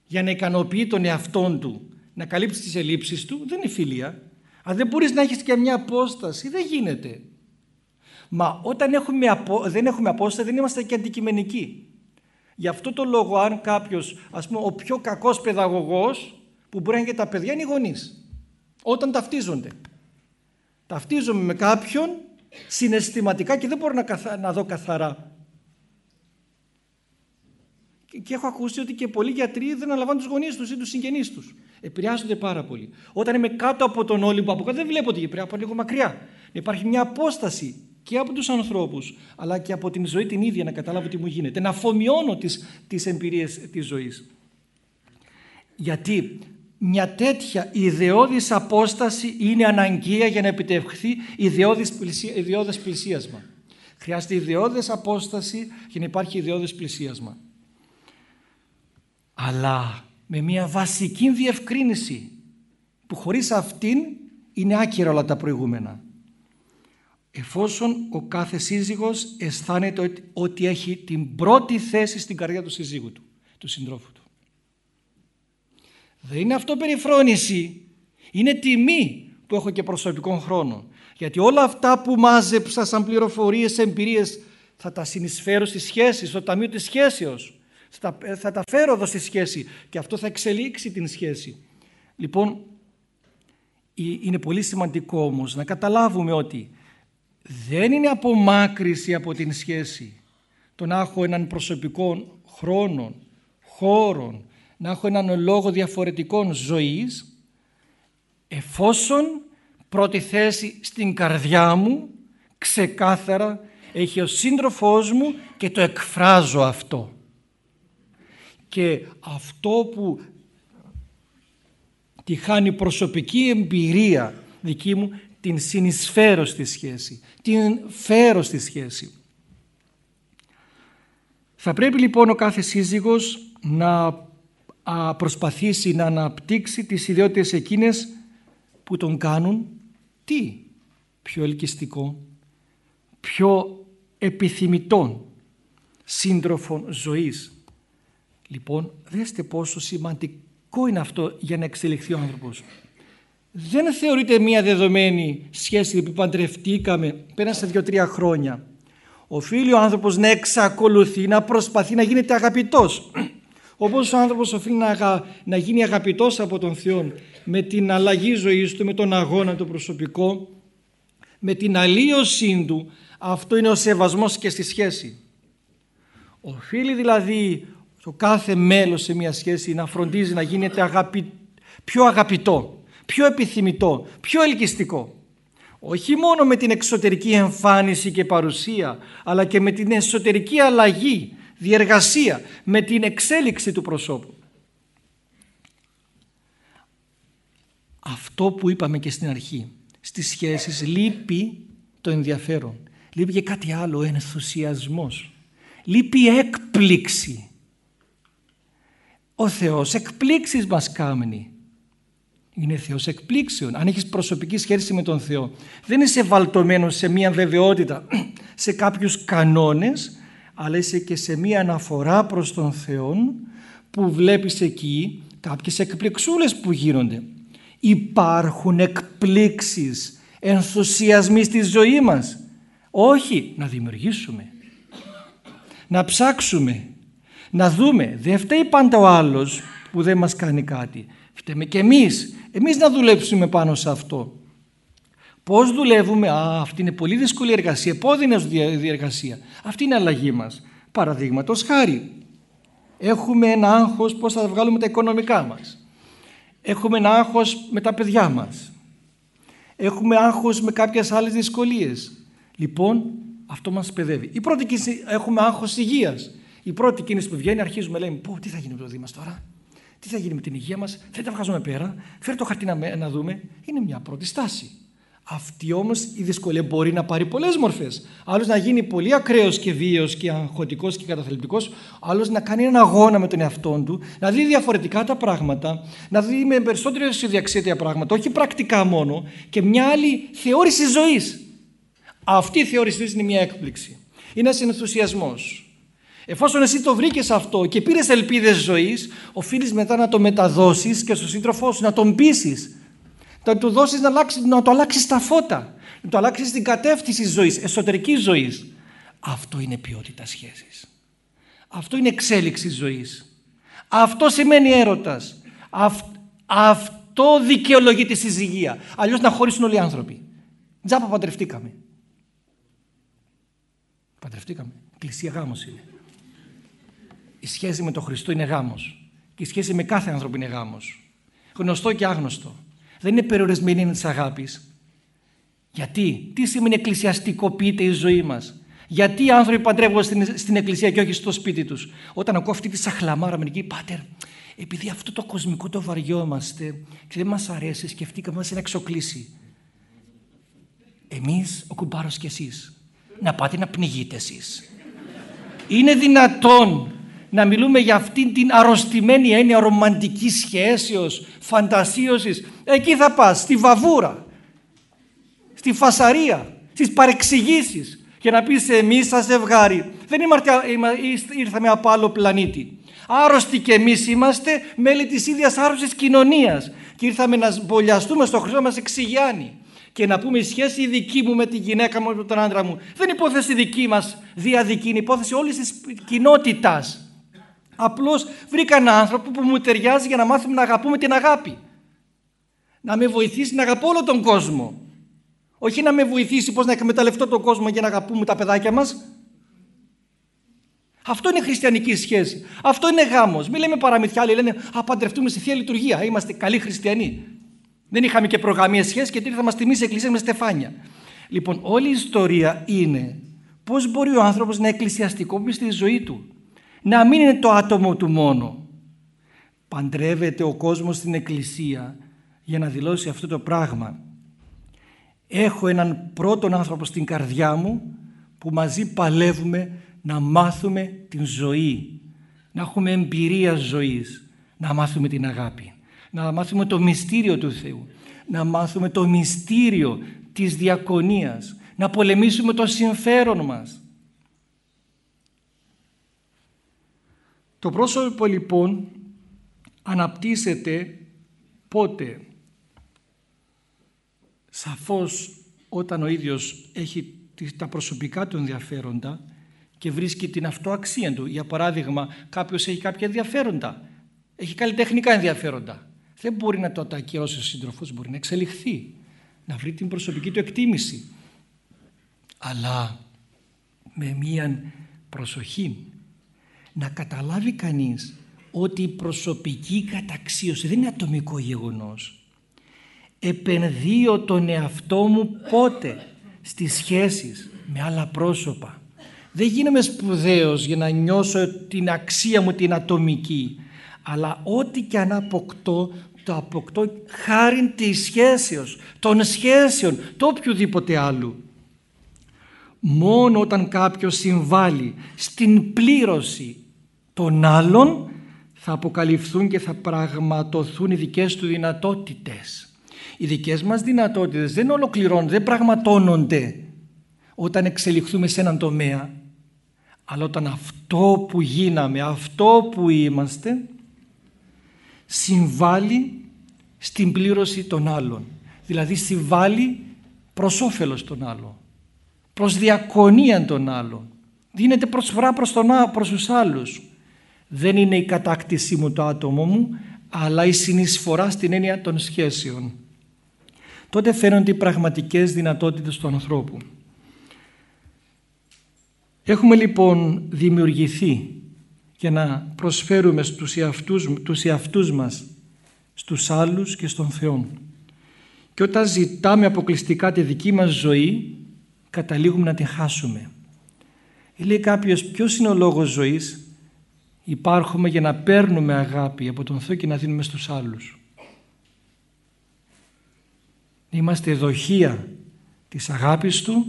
για να ικανοποιεί τον εαυτόν του να καλύψει τις ελλείψεις του δεν είναι φιλία. Αν δεν μπορείς να έχεις και μια απόσταση δεν γίνεται. Μα όταν έχουμε απο... δεν έχουμε απόσταση δεν είμαστε και αντικειμενικοί. Γι' αυτό το λόγο αν κάποιος, ας πούμε ο πιο κακός παιδαγωγός που μπορεί να είναι και τα παιδιά είναι οι γονείς. Όταν ταυτίζονται. Ταυτίζομαι με κάποιον συναισθηματικά και δεν μπορώ να, να δω καθαρά και έχω ακούσει ότι και πολλοί γιατροί δεν αναλαμβάνουν τους γονείς τους ή τους συγγενείς τους. Επηρεάζονται πάρα πολύ. Όταν είμαι κάτω από τον Όλυμπο, από κάτω δεν βλέπω ότι πρέπει από λίγο μακριά. Υπάρχει μια απόσταση και από τους ανθρώπους, αλλά και από την ζωή την ίδια να καταλάβω τι μου γίνεται. Να αφομοιώνω τις εμπειρίες της ζωής. Γιατί μια τέτοια ιδεώδης απόσταση είναι αναγκαία για να επιτευχθεί ιδεώδες πλησίασμα. Χρειάζεται ιδεώδες απόσταση για να υπάρχει ιδεώδες πλησίασμα αλλά με μια βασική διευκρίνηση που χωρίς αυτήν είναι άκυρα όλα τα προηγούμενα. Εφόσον ο κάθε σύζυγος αισθάνεται ότι έχει την πρώτη θέση στην καρδιά του σύζυγου του, του συντρόφου του. Δεν είναι αυτό περιφρόνηση, είναι τιμή που έχω και προσωπικών χρόνων. Γιατί όλα αυτά που μάζεψα σαν πληροφορίες, εμπειρίες θα τα συνεισφέρω στη σχέση, στο ταμείο της σχέσεως θα τα φέρω εδώ στη σχέση και αυτό θα εξελίξει την σχέση. Λοιπόν, είναι πολύ σημαντικό όμως να καταλάβουμε ότι δεν είναι απομάκρυση από την σχέση. Το να έχω έναν προσωπικό χρόνο, χώρο, να έχω έναν λόγο διαφορετικών ζωής εφόσον πρώτη θέση στην καρδιά μου ξεκάθαρα έχει ο σύντροφός μου και το εκφράζω αυτό. Και αυτό που τη χάνει προσωπική εμπειρία δική μου την συνεισφέρω στη σχέση, την φέρω στη σχέση. Θα πρέπει λοιπόν ο κάθε σύζυγος να προσπαθήσει να αναπτύξει τις ιδιότητες εκείνες που τον κάνουν τι; Πιο ελκυστικό, πιο επιθυμητόν σύντροφων ζωής Λοιπόν, δέστε πόσο σημαντικό είναι αυτό για να εξελιχθεί ο άνθρωπος. Δεν θεωρείται μια δεδομένη σχέση που παντρευτήκαμε πέρασε δύο-τρία χρόνια. Οφείλει ο άνθρωπος να εξακολουθεί, να προσπαθεί να γίνεται αγαπητός. Όπως ο άνθρωπος οφείλει να, να γίνει αγαπητός από τον Θεό με την αλλαγή ζωής του, με τον αγώνα του προσωπικό, με την αλλίωσή του, αυτό είναι ο σεβασμός και στη σχέση. Οφείλει δηλαδή το κάθε μέλος σε μια σχέση να φροντίζει να γίνεται πιο αγαπητό, πιο επιθυμητό, πιο ελκυστικό. Όχι μόνο με την εξωτερική εμφάνιση και παρουσία, αλλά και με την εσωτερική αλλαγή, διεργασία, με την εξέλιξη του προσώπου. Αυτό που είπαμε και στην αρχή, στις σχέσεις λείπει το ενδιαφέρον, λείπει και κάτι άλλο, ο ενθουσιασμός, λείπει έκπληξη. Ο Θεός εκπλήξεις μας κάμνει είναι Θεός εκπλήξεων. Αν έχεις προσωπική σχέση με τον Θεό, δεν είσαι βαλτωμένος σε μια βεβαιότητα, σε κάποιους κανόνες, αλλά είσαι και σε μια αναφορά προς τον Θεό που βλέπεις εκεί κάποιες εκπληξούλες που γίνονται. Υπάρχουν εκπλήξεις, ενθουσιασμοί στη ζωή μας. Όχι, να δημιουργήσουμε, να ψάξουμε, να δούμε. Δεν φταίει πάντα ο άλλος που δεν μας κάνει κάτι. Φταίμε και εμείς εμείς να δουλέψουμε πάνω σε αυτό. Πώς δουλεύουμε, α, αυτή είναι πολύ δύσκολη εργασία, επώδυνες διεργασία; Αυτή είναι η αλλαγή μας. Παραδείγματος χάρη, έχουμε ένα άγχος πώς θα βγάλουμε τα οικονομικά μας. Έχουμε ένα άγχος με τα παιδιά μας. Έχουμε άγχος με κάποιες άλλες δυσκολίες. Λοιπόν, αυτό μας παιδεύει. Η πρώτη κίνηση, έχουμε άγχος υγείας. Η πρώτη κίνηση που βγαίνει αρχίζουμε λέμε, πω τι θα γίνει με το Δήμας τώρα; Τι θα γίνει με την υγεία μας, δεν τα βγάζουμε πέρα, φέρε το χαρτί να, να δούμε. Είναι μια πρώτη στάση. Αυτή όμως η δυσκολία μπορεί να πάρει πολλές μορφές. Άλλος να γίνει πολύ ακραίος και βίαιος και αγχωτικός και καταθλιπτικός. Άλλος να κάνει έναν αγώνα με τον εαυτό του, να δει διαφορετικά τα πράγματα, να δει με περισσότερη αισιοδιαξία τα πράγματα, όχι πρακτικά μόνο, και μια άλλη θεώρηση ζωής. Αυτή η θεώρηση ζωής είναι μια έκπληξη. Είναι ένας ενθουσιασμός. Εφόσον εσύ το βρήκες αυτό και πήρες ελπίδες ζωής, οφείλεις μετά να το μεταδώσεις και στον σύντροφό σου, να τον πείσεις. Να του δώσεις να, να το αλλάξεις τα φώτα, να το αλλάξεις την κατεύθυνση ζωής, εσωτερικής ζωής. Αυτό είναι ποιότητα σχέσης. Αυτό είναι εξέλιξη ζωής. Αυτό σημαίνει έρωτας. αυτό δικαιολογεί τη συζυγία. Αλλιώς να χωρίσουν όλοι οι άνθρωποι. Τζάπα παντρευτήκαμε. Παντρευτήκαμε. Εκκλησία γάμος είναι η σχέση με τον Χριστό είναι γάμος. Και η σχέση με κάθε άνθρωπο είναι γάμος. Γνωστό και άγνωστο. Δεν είναι περιορισμένη είναι της αγάπης. Γιατί, τι σημαίνει εκκλησιαστικοποιείται η ζωή μας; Γιατί οι άνθρωποι παντρεύονται στην, στην εκκλησία και όχι στο σπίτι τους; Όταν ακούω αυτή τη σαχλαμάρα μερικοί, πάτερ, επειδή αυτό το κοσμικό το βαριόμαστε και δεν μας αρέσει, σκεφτήκαμε να εξοκλήσει. Εμείς, ο κουμπάρος και εσείς, να πάτε να πνιγείτε εσείς. Είναι δυνατόν να μιλούμε για αυτήν την αρρωστημένη έννοια ρομαντικής σχέσεως, φαντασίωσης. Εκεί θα πας, στη βαβούρα, στη φασαρία, στις παρεξηγήσεις και να πεις εμείς σαν ζευγάρι δεν είμαστε, ήρθαμε από άλλο πλανήτη. Άρρωστοι και εμείς είμαστε μέλη της ίδιας άρρωστης κοινωνίας και ήρθαμε να μπολιαστούμε στο Χριστό μας εξηγιάνει και να πούμε η σχέση δική μου με τη γυναίκα μου με τον άντρα μου δεν είναι υπόθεση δική μας διαδική, είναι υπόθεση όλης της κοινότητας. Απλώς βρήκα έναν άνθρωπο που μου ταιριάζει για να μάθουμε να αγαπούμε την αγάπη. Να με βοηθήσει να αγαπώ όλο τον κόσμο. Όχι να με βοηθήσει πώς να εκμεταλλευτώ τον κόσμο για να αγαπούμε τα παιδάκια μας. Αυτό είναι χριστιανική σχέση. Αυτό είναι γάμος. Μην λέμε παραμυθιά, άλλοι λένε Α, παντρευτούμε στη θεία λειτουργία. Είμαστε καλοί χριστιανοί. Δεν είχαμε και προγαμίε σχέση και τι θα μας τιμήσει η Εκκλησία με στεφάνια. Λοιπόν, όλη η ιστορία είναι πώς μπορεί ο άνθρωπος να εκκλησιαστικοποιήσει τη ζωή του να μην είναι το άτομο του μόνο. Παντρεύεται ο κόσμος στην εκκλησία για να δηλώσει αυτό το πράγμα. Έχω έναν πρώτον άνθρωπο στην καρδιά μου που μαζί παλεύουμε να μάθουμε την ζωή, να έχουμε εμπειρία ζωής, να μάθουμε την αγάπη, να μάθουμε το μυστήριο του Θεού, να μάθουμε το μυστήριο της διακονίας, να πολεμήσουμε το συμφέρον μας, Το πρόσωπο λοιπόν αναπτύσσεται πότε; Σαφώς όταν ο ίδιος έχει τα προσωπικά του ενδιαφέροντα και βρίσκει την αυτοαξία του. Για παράδειγμα κάποιος έχει κάποια ενδιαφέροντα, έχει καλλιτεχνικά ενδιαφέροντα. Δεν μπορεί να το ακυρώσει ο σύντροφος, μπορεί να εξελιχθεί, να βρει την προσωπική του εκτίμηση. Αλλά με μία προσοχή να καταλάβει κανείς ότι η προσωπική καταξίωση δεν είναι ατομικό γεγονός. Επενδύω τον εαυτό μου πότε; Στις σχέσεις με άλλα πρόσωπα. Δεν γίνομαι σπουδαίος για να νιώσω την αξία μου την ατομική αλλά ό,τι και αν αποκτώ το αποκτώ χάρη της σχέσεως, των σχέσεων, το οποιοδήποτε άλλου. Μόνο όταν κάποιος συμβάλλει στην πλήρωση των άλλων θα αποκαλυφθούν και θα πραγματοθούν οι δικές του δυνατότητες. Οι δικές μας δυνατότητες δεν ολοκληρώνονται, δεν πραγματώνονται όταν εξελιχθούμε σε έναν τομέα αλλά όταν αυτό που γίναμε, αυτό που είμαστε συμβάλλει στην πλήρωση των άλλων. Δηλαδή συμβάλλει προς όφελος των άλλων, προς διακονία των άλλων. Δίνεται προσφορά προς, τον, προς τους άλλους. Δεν είναι η κατάκτησή μου το άτομο μου, αλλά η συνεισφορά στην έννοια των σχέσεων. Τότε φαίνονται οι πραγματικές δυνατότητες του ανθρώπου. Έχουμε λοιπόν δημιουργηθεί για να προσφέρουμε στους εαυτούς, τους εαυτούς μας, στους άλλους και στον Θεό. Και όταν ζητάμε αποκλειστικά τη δική μας ζωή, καταλήγουμε να την χάσουμε. Λέει κάποιος ποιος είναι ο λόγος ζωής, υπάρχουμε για να παίρνουμε αγάπη από τον Θεό και να δίνουμε στους άλλους. Είμαστε δοχεία της αγάπης Του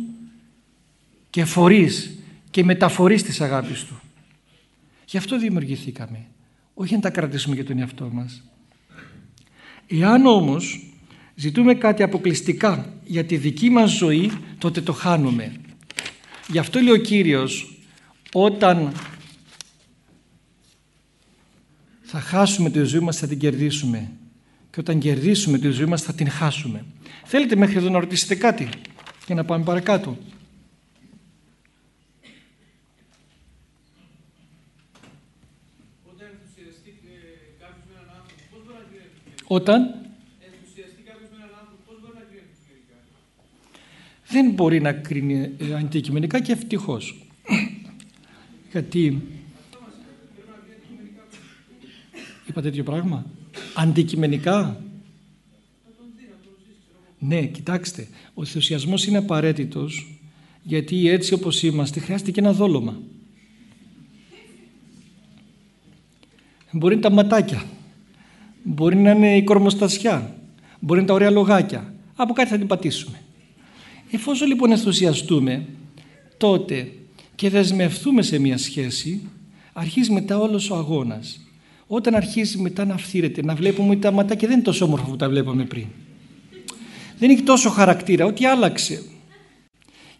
και φορείς και μεταφορείς της αγάπης Του. Γι' αυτό δημιουργηθήκαμε. Όχι να τα κρατήσουμε για τον εαυτό μας. Εάν όμως ζητούμε κάτι αποκλειστικά για τη δική μας ζωή, τότε το χάνουμε. Γι' αυτό λέει ο Κύριος, όταν θα χάσουμε τη ζωή μας θα την κερδίσουμε και όταν κερδίσουμε τη ζωή μας θα την χάσουμε. Θέλετε μέχρι εδώ να ρωτήσετε κάτι; Και να πάμε παρακάτω. Όταν δεν μπορεί να κρίνει ε, αντικειμενικά και ευτυχώς. Γιατί είπα τέτοιο πράγμα. Αντικειμενικά. Ναι, κοιτάξτε, ο ενθουσιασμός είναι απαραίτητος γιατί έτσι όπως είμαστε χρειάζεται και ένα δόλωμα. Μπορεί να τα ματάκια Μπορεί να είναι η κορμοστασιά. Μπορεί να είναι τα ωραία λογάκια. Από κάτι θα την πατήσουμε. Εφόσον λοιπόν ενθουσιαστούμε, τότε και δεσμευτούμε σε μια σχέση, αρχίζει μετά όλος ο αγώνας. Όταν αρχίζει μετά να φθήρεται, να βλέπουμε τα ματάκια δεν είναι τόσο όμορφα που τα βλέπαμε πριν. Δεν έχει τόσο χαρακτήρα, ότι άλλαξε.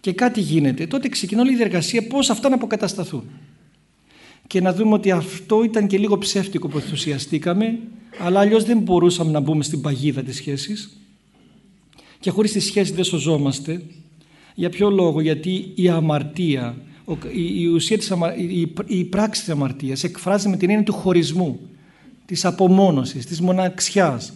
Και κάτι γίνεται. Τότε ξεκινά όλη η διεργασία πώς αυτά να αποκατασταθούν. Και να δούμε ότι αυτό ήταν και λίγο ψεύτικο που ενθουσιαστήκαμε αλλά αλλιώς δεν μπορούσαμε να μπούμε στην παγίδα της σχέσης και χωρίς τη σχέση δεν σωζόμαστε. Για ποιο λόγο, γιατί η αμαρτία, η, ουσία της η, η πράξη της αμαρτίας εκφράζεται με την έννοια του χωρισμού, της απομόνωσης, της μοναξιάς.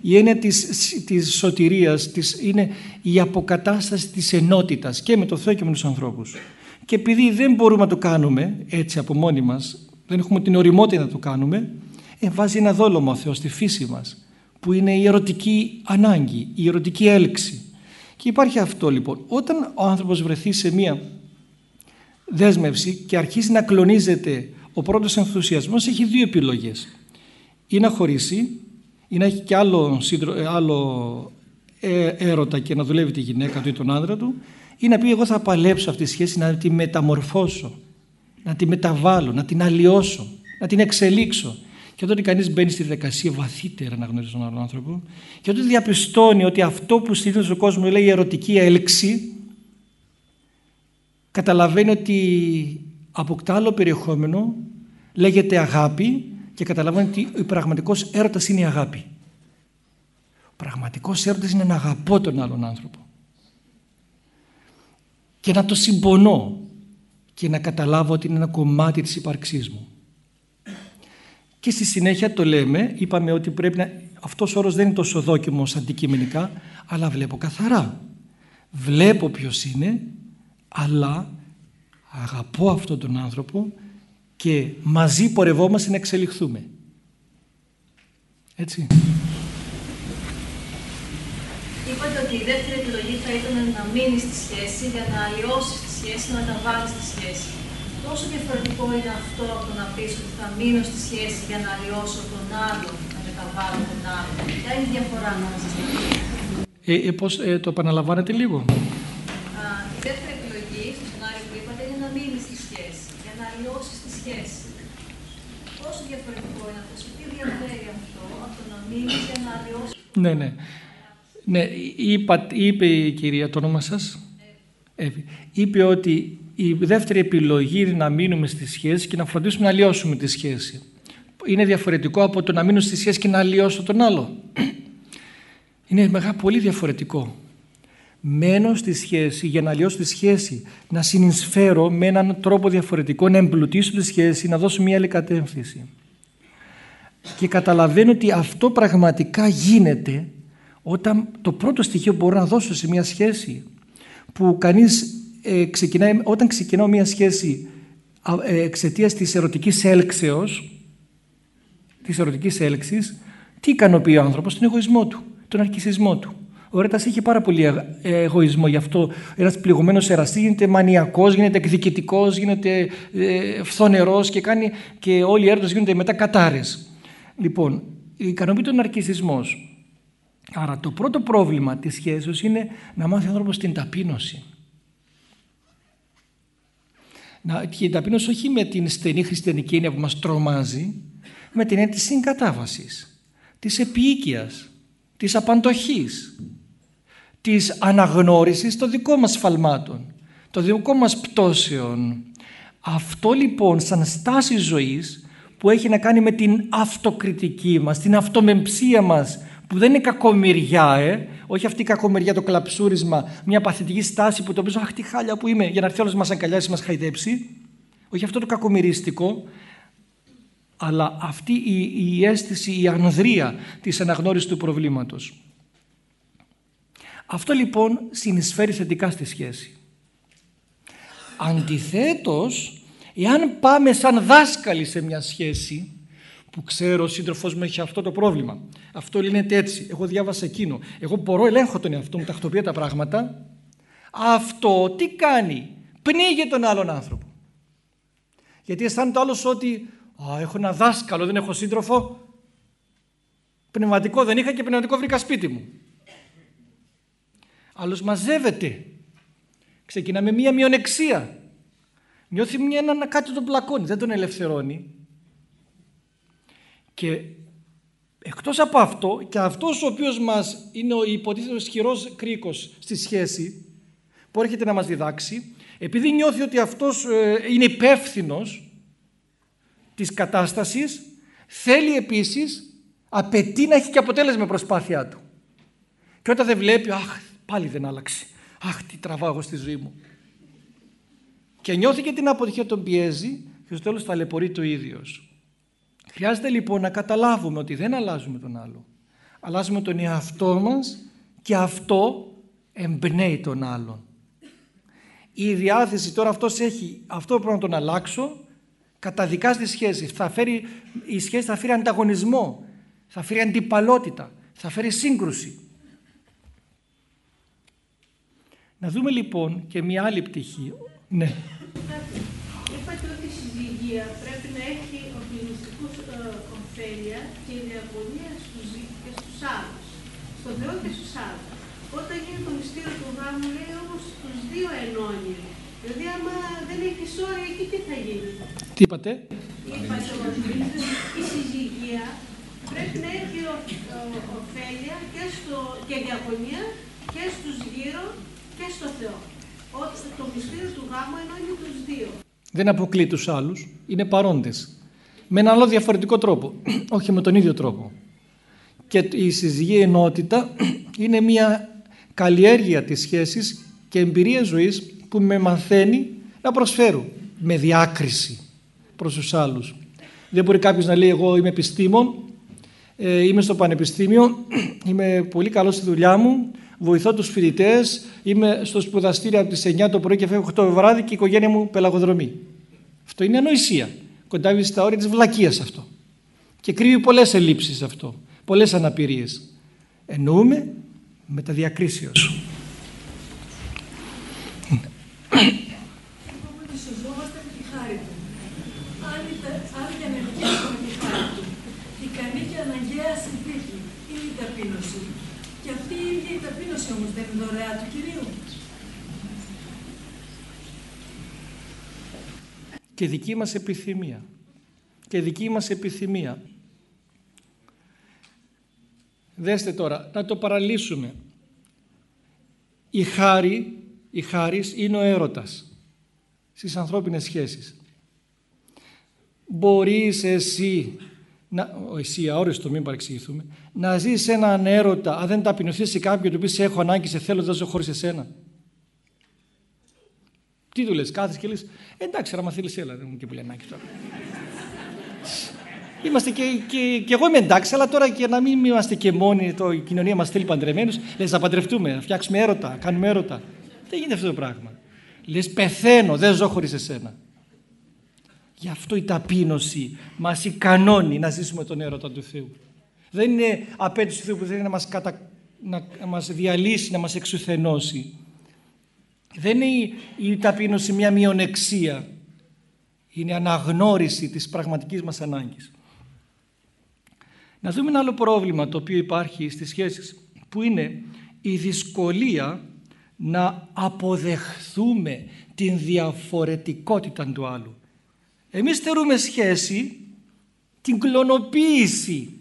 Η έννοια της, της σωτηρίας της, είναι η αποκατάσταση της ενότητας και με το Θεό και με τους ανθρώπους. Και επειδή δεν μπορούμε να το κάνουμε έτσι από μόνοι μας, δεν έχουμε την οριμότητα να το κάνουμε, ε, βάζει ένα δόλωμα ο Θεός στη φύση μας που είναι η ερωτική ανάγκη, η ερωτική έλξη. Και υπάρχει αυτό λοιπόν. Όταν ο άνθρωπος βρεθεί σε μία δέσμευση και αρχίζει να κλονίζεται ο πρώτος ενθουσιασμός έχει δύο επιλογές. Ή να χωρίσει ή να έχει και άλλο, ε, άλλο ε, έρωτα και να δουλεύει τη γυναίκα του ή τον άντρα του ή να πει εγώ θα παλέψω αυτή τη σχέση να τη μεταμορφώσω, να τη μεταβάλω, να την αλλοιώσω, να την εξελίξω και τότε κανείς μπαίνει στη δικασία βαθύτερα να γνωρίζει τον άλλον άνθρωπο και τότε διαπιστώνει ότι αυτό που συνήθως ο κόσμος λέει ερωτική έλξη καταλαβαίνει ότι αποκτά άλλο περιεχόμενο λέγεται αγάπη και καταλαβαίνει ότι ο πραγματικός έρωτας είναι η αγάπη. Πραγματικός έρωτας είναι να αγαπώ τον άλλον άνθρωπο και να το συμπονώ και να καταλάβω ότι είναι ένα κομμάτι της ύπαρξής μου. Και στη συνέχεια το λέμε, είπαμε ότι πρέπει να... Αυτός ο όρος δεν είναι τόσο δόκιμος αντικειμενικά, αλλά βλέπω καθαρά. Βλέπω ποιος είναι, αλλά αγαπώ αυτόν τον άνθρωπο και μαζί πορευόμαστε να εξελιχθούμε. Έτσι. Είπατε ότι η δεύτερη επιλογή θα ήταν να μείνεις στη σχέση για να αλλοιώσεις τη σχέση, να τα βάλεις στη σχέση. Πόσο διαφορετικό είναι αυτό από το να πεις ότι θα μείνω στη σχέση για να αλλοιώσω τον άλλο, να μεταβάλω τον άλλο. Ποια είναι η διαφορά ανάμεσα στα ε, ε, πώς, ε, το επαναλαμβάνετε λίγο. Α, η δεύτερη επιλογή στο σενάριο που είπατε είναι να μείνει στη σχέση, για να αλλοιώσει τη σχέση. Πόσο διαφορετικό είναι αυτό, τι διαφέρει αυτό από το να μείνει για να αλλοιώσει. Ναι, ναι. Ναι, είπα, είπε η κυρία το όνομα σας. Είπε ότι η δεύτερη επιλογή είναι να μείνουμε στη σχέση και να φροντίσουμε να αλλοιώσουμε τη σχέση. Είναι διαφορετικό από το να μείνω στη σχέση και να αλλοιώσω τον άλλο. Είναι μεγάλο, πολύ διαφορετικό. Μένω στη σχέση για να αλλοιώσω τη σχέση, να συνεισφέρω με έναν τρόπο διαφορετικό, να εμπλουτίσω τη σχέση, να δώσω μια άλλη κατεύθυνση. Και καταλαβαίνω ότι αυτό πραγματικά γίνεται όταν το πρώτο στοιχείο που μπορώ να δώσω σε μια σχέση που κανείς ε, ξεκινάει, όταν ξεκινάω μια σχέση ε, εξαιτίας της ερωτικής έλξεως της ερωτικής έλξης τι ικανοποιεί ο άνθρωπος, τον εγωισμό του, τον αρκισισμό του. Ο Ρέτας είχε πάρα πολύ ε, εγωισμό γι' αυτό ένας πληγωμένος εραστής γίνεται μανιακός, γίνεται εκδικητικός, γίνεται ε, φθονερός και, κάνει, και όλοι οι έρωτες γίνονται μετά κατάρες. Λοιπόν, ικανοποιεί τον αρκισισμός. Άρα το πρώτο πρόβλημα της σχέσης είναι να μάθει ο άνθρωπος την ταπείνωση. Να, και η ταπείνωση όχι με την στενή χριστιανική έννοια που μας τρομάζει, με την έννοια της συγκατάβασης, της επίοικιας, της απαντοχής, της αναγνώρισης των δικών μας φαλμάτων, των δικών μας πτώσεων. Αυτό λοιπόν σαν στάση ζωής που έχει να κάνει με την αυτοκριτική μας, την αυτομεμψία μας, που δεν είναι κακομοιριά, ε, όχι αυτή η κακομοιριά, το κλαψούρισμα, μια παθητική στάση που το παίζω, Αχ, τι χάλια που είμαι, για να έρθει όλο μας αγκαλιάσει, μας χαϊδέψει. Όχι αυτό το κακομοιριστικό, αλλά αυτή η, η αίσθηση, η ανδρεία της αναγνώρισης του προβλήματος. Αυτό λοιπόν συνεισφέρει θετικά στη σχέση. Αντιθέτως, εάν πάμε σαν δάσκαλοι σε μια σχέση, που ξέρω ο σύντροφός μου έχει αυτό το πρόβλημα. Αυτό λύνεται έτσι. Εγώ διάβασα εκείνο. Εγώ μπορώ, ελέγχω τον εαυτό μου, τακτοποιώ τα πράγματα. Αυτό τι κάνει; Πνίγει τον άλλον άνθρωπο. Γιατί αισθάνεται άλλος ότι Α, έχω ένα δάσκαλο, δεν έχω σύντροφο. Πνευματικό δεν είχα και πνευματικό βρήκα σπίτι μου. Άλλος μαζεύεται. Ξεκινάμε μία μειονεξία. Νιώθει μια ένα κάτι τον πλακώνει, δεν τον ελευθερώνει. Και εκτός από αυτό και αυτός ο οποίος μας είναι ο υποτίθετος ισχυρός κρίκος στη σχέση που έρχεται να μας διδάξει επειδή νιώθει ότι αυτός ε, είναι υπεύθυνος της κατάστασης θέλει επίσης απαιτεί να έχει και αποτέλεσμα προσπάθειά του. Και όταν δεν βλέπει αχ πάλι δεν άλλαξε. Αχ τι τραβάω εγώ στη ζωή μου και νιώθει και την αποτυχία τον πιέζει και στο τέλος ταλαιπωρεί το ίδιος Χρειάζεται λοιπόν να καταλάβουμε ότι δεν αλλάζουμε τον άλλο. Αλλάζουμε τον εαυτό μας και αυτό εμπνέει τον άλλον. Η διάθεση τώρα αυτός έχει, αυτό πρέπει να τον αλλάξω, καταδικάζει τη σχέση. Θα φέρει, η σχέση θα φέρει ανταγωνισμό, θα φέρει αντιπαλότητα, θα φέρει σύγκρουση. Να δούμε λοιπόν και μια άλλη πτυχή. Ναι. Είπατε ότι η συζυγία πρέπει να έχει ωφέλεια και η διαγωνία στους, και στους άλλους, στον Θεό και στους άλλους. Όταν γίνει το μυστήριο του γάμου λέει όμως τους δύο ενώνει. Δηλαδή άμα δεν έχει όρια εκεί τι θα γίνει; Τι είπατε; Είπατε ότι η συζυγία πρέπει να έχει ωφέλεια και, στο, και διαγωνία και στους γύρω και στο Θεό. Το μυστήριο του γάμου ενώνει τους δύο. Δεν αποκλεί τους άλλους, είναι παρόντες με έναν άλλο διαφορετικό τρόπο, όχι με τον ίδιο τρόπο. και η συζυγή ενότητα είναι μια καλλιέργεια της σχέσης και εμπειρίας ζωής που με μαθαίνει να προσφέρω με διάκριση προς τους άλλους. Δεν μπορεί κάποιος να λέει εγώ είμαι επιστήμον, ε, είμαι στο πανεπιστήμιο, είμαι πολύ καλός στη δουλειά μου, βοηθώ τους φοιτητές, είμαι στο σπουδαστήριο από τις 9 το πρωί και φεύγω 8 το βράδυ και η οικογένεια μου πελαγοδρομεί. Αυτό είναι ανοησία. Κοντάβει στα όρια της βλακείας αυτό. Και κρύβει πολλές ελλείψεις αυτό, πολλές αναπηρίες. Εννοούμε με τα διακρίσεως. Και δική μας επιθυμία. Και δική μας επιθυμία. Δέστε τώρα, να το παραλύσουμε. Η χάρη, η χάρις είναι ο έρωτας στις ανθρώπινες σχέσεις. Μπορείς εσύ, να, εσύ αόριστο μην παρεξηγηθούμε, να ζεις έναν έρωτα, αν δεν ταπεινωθείς σε κάποιον του πει σε έχω ανάγκη, σε θέλω, δεν ζω χωρίς εσένα. Τι του λες, κάθεσαι και λες, εντάξει, άμα θέλεις έλα, δεν μου και πολύ ανάγκη τώρα. Είμαστε και, και, και, εγώ είμαι εντάξει, αλλά τώρα και να μην είμαστε και μόνοι, το, η κοινωνία μας θέλει παντρεμένους, λες να παντρευτούμε, να φτιάξουμε έρωτα, κάνουμε έρωτα. Δεν γίνεται αυτό το πράγμα. Λες πεθαίνω, δεν ζω χωρίς εσένα. Γι' αυτό η ταπείνωση μας ικανώνει να ζήσουμε τον έρωτα του Θεού. Δεν είναι απέτηση του Θεού που θέλει να μας, κατα... να μας διαλύσει, να μας εξουθενώσει. Δεν είναι η ταπείνωση μια μειονεξία. Είναι αναγνώριση της πραγματικής μας ανάγκης. Να δούμε ένα άλλο πρόβλημα το οποίο υπάρχει στις σχέσεις που είναι η δυσκολία να αποδεχθούμε την διαφορετικότητα του άλλου. Εμείς θεωρούμε σχέση την κλωνοποίηση.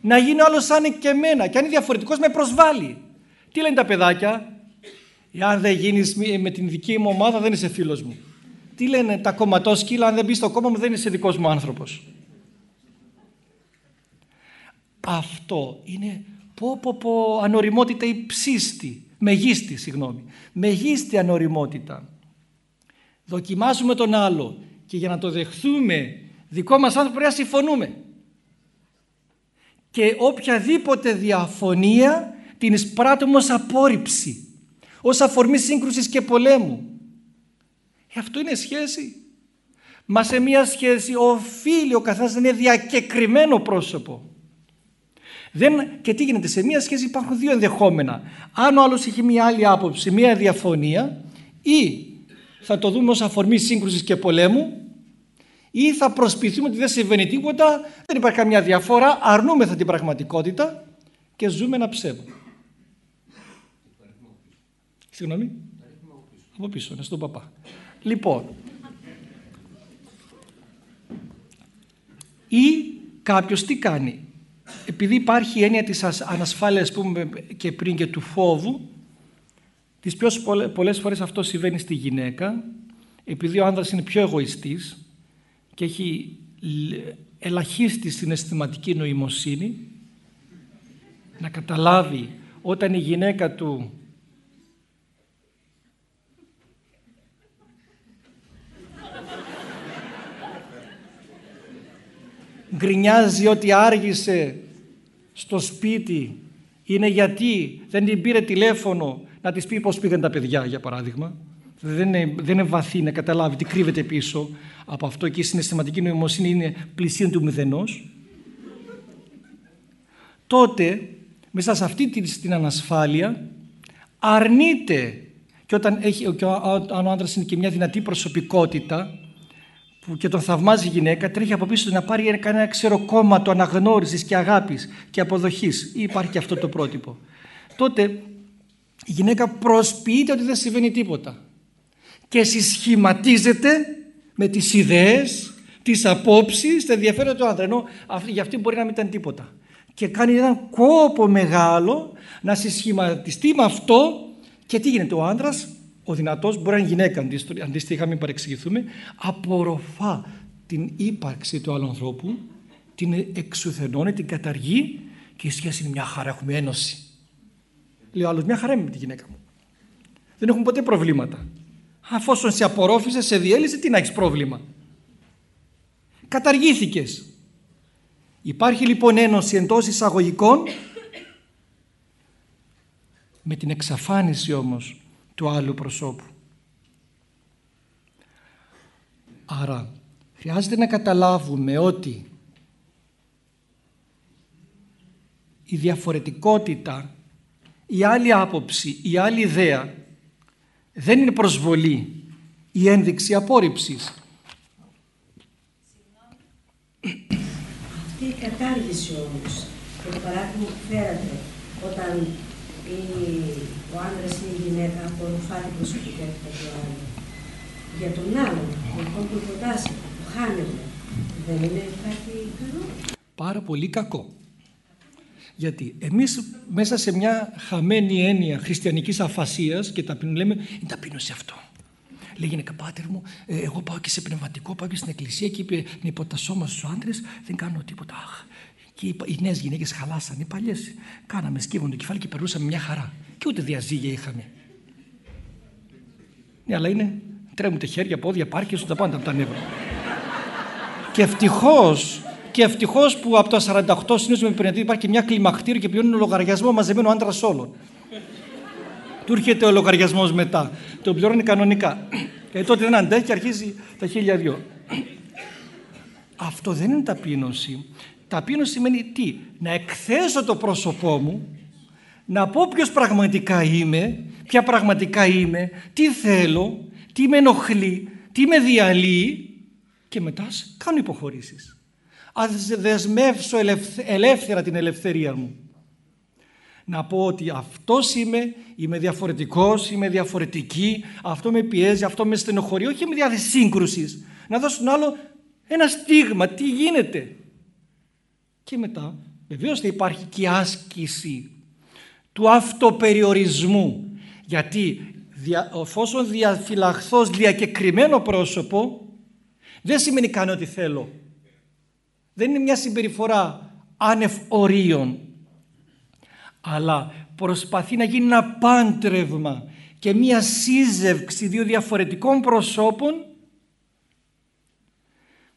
Να γίνει άλλος σαν και εμένα και αν είναι διαφορετικός με προσβάλλει. Τι λένε τα παιδάκια, αν δεν γίνεις με την δική μου ομάδα δεν είσαι φίλος μου. Τι λένε τα κομματόσκυλα, αν δεν μπεις στο κόμμα μου δεν είσαι δικός μου άνθρωπος. Αυτό είναι πω πω πω ανοριμότητα υψίστη, μεγίστη συγγνώμη, μεγίστη ανοριμότητα. Δοκιμάζουμε τον άλλο και για να το δεχθούμε δικό μας άνθρωπο πρέπει να συμφωνούμε. Και οποιαδήποτε διαφωνία την εισπράττουμε ως απόρριψη ως αφορμή σύγκρουσης και πολέμου. Ε, αυτό είναι σχέση. Μα σε μια σχέση οφείλει ο καθένας να είναι διακεκριμένο πρόσωπο. Δεν, και τι γίνεται, σε μια σχέση υπάρχουν δύο ενδεχόμενα. Αν ο άλλος έχει μια άλλη άποψη, μια διαφωνία ή θα το δούμε ως αφορμή σύγκρουσης και πολέμου ή θα προσποιηθούμε ότι δεν συμβαίνει τίποτα, δεν υπάρχει καμιά διαφορά, αρνούμεθα την πραγματικότητα και ζούμε ένα ψέμα. Συγγνώμη. Από πίσω, είναι στον παπά. Λοιπόν, ή κάποιος τι κάνει. Επειδή υπάρχει η έννοια της ανασφάλειας που πούμε και πριν και του φόβου, τις πιο πολλές φορές αυτό συμβαίνει στη γυναίκα, επειδή ο άνδρας είναι πιο εγωιστής και έχει ελαχίστη συναισθηματική νοημοσύνη, να καταλάβει όταν η γυναίκα του γκρινιάζει ότι άργησε στο σπίτι είναι γιατί δεν την πήρε τηλέφωνο να της πει πώς πήγαν τα παιδιά για παράδειγμα. Δεν είναι, δεν είναι βαθύ να καταλάβει τι κρύβεται πίσω από αυτό και η συναισθηματική νοημοσύνη είναι πλησίον του μηδενός. Τότε μέσα σε αυτή την ανασφάλεια αρνείται και όταν έχει, και αν ο άντρας είναι και μια δυνατή προσωπικότητα που και τον θαυμάζει η γυναίκα τρέχει από πίσω να πάρει κανένα ξέρω κόμματο αναγνώρισης και αγάπης και αποδοχής ή υπάρχει και αυτό το πρότυπο τότε η γυναίκα προσποιείται ότι δεν συμβαίνει τίποτα. Και συσχηματίζεται με τις ιδέες τις απόψεις, τα ενδιαφέροντα του άντρα ενώ για αυτή μπορεί να μην ήταν τίποτα. Και κάνει έναν κόπο μεγάλο να συσχηματιστεί με αυτό. Και τι γίνεται ο άντρας ο δυνατός μπορεί να είναι γυναίκα αντίστοιχα μην παρεξηγηθούμε απορροφά την ύπαρξη του άλλου ανθρώπου την εξουθενώνει, την καταργεί και η σχέση είναι μια χαρά, έχουμε ένωση. Λέει ο άλλος, μια χαρά είμαι με τη γυναίκα μου. Δεν έχουμε ποτέ προβλήματα. Αφόσον σε απορρόφησε, σε διέλυσε, τι να έχεις πρόβλημα. Καταργήθηκες. Υπάρχει λοιπόν ένωση εντός εισαγωγικών με την εξαφάνιση όμως του άλλου προσώπου. Άρα χρειάζεται να καταλάβουμε ότι η διαφορετικότητα, η άλλη άποψη, η άλλη ιδέα δεν είναι προσβολή η ένδειξη απόρριψης. Αυτή η κατάργηση όμως, το παράδειγμα που φέρατε, όταν η, ο άντρα ή η γυναίκα απορροφά την προσωπικότητα του άλλου. Για τον άλλον, αυτό που υποτάσσεται, που χάνεται, δεν είναι κάτι καλό. Πάρα πολύ κακό. Γιατί εμείς μέσα σε μια χαμένη έννοια χριστιανικής αφασίας και ταπεινού λέμε είναι ταπείνωση αυτό. Λέει γυναίκα πάτερ μου, ε, εγώ πάω και σε πνευματικό, πάω και στην εκκλησία και είπε να υποτασσόμαστε στους άντρες, δεν κάνω τίποτα. Αχ, και οι, οι νέες γυναίκες χαλάσαν. Οι παλιές κάναμε σκύβον το κεφάλι και περνούσαμε μια χαρά. Και ούτε διαζύγια είχαμε. Ναι, αλλά είναι τρέμουν χέρια, πόδια, πάρκες, τα πάντα από τα νεύρα. και ευτυχώς και ευτυχώς που από τα 48 συνήθως με πυρηνική υπάρχει και μια κλιμακτήρια και πληρώνει λογαριασμό μαζεμένο άντρας όλων. Του έρχεται ο λογαριασμός μετά. Το πληρώνει κανονικά. Και τότε δεν αντέχει και αρχίζει τα χίλια δυο. Αυτό δεν είναι ταπείνωση. Ταπείνωση σημαίνει τι, να εκθέσω το πρόσωπό μου, να πω ποιος πραγματικά είμαι, ποια πραγματικά είμαι, τι θέλω, τι με ενοχλεί, τι με διαλύει και μετά κάνω υποχωρήσεις. Ας δεσμεύσω ελεύθερα την ελευθερία μου. Να πω ότι αυτός είμαι, είμαι διαφορετικός, είμαι διαφορετική, αυτό με πιέζει, αυτό με στενοχωρεί, όχι με διάθεση σύγκρουσης. Να δώσω στον άλλο ένα στίγμα, τι γίνεται. Και μετά βεβαίως θα υπάρχει και άσκηση του αυτοπεριορισμού γιατί εφόσον διαφυλαχθώ διακεκριμένο πρόσωπο δεν σημαίνει κάνω ό,τι θέλω. Δεν είναι μια συμπεριφορά άνευ ορίων αλλά προσπαθεί να γίνει ένα πάντρευμα και μια σύζευξη δύο διαφορετικών προσώπων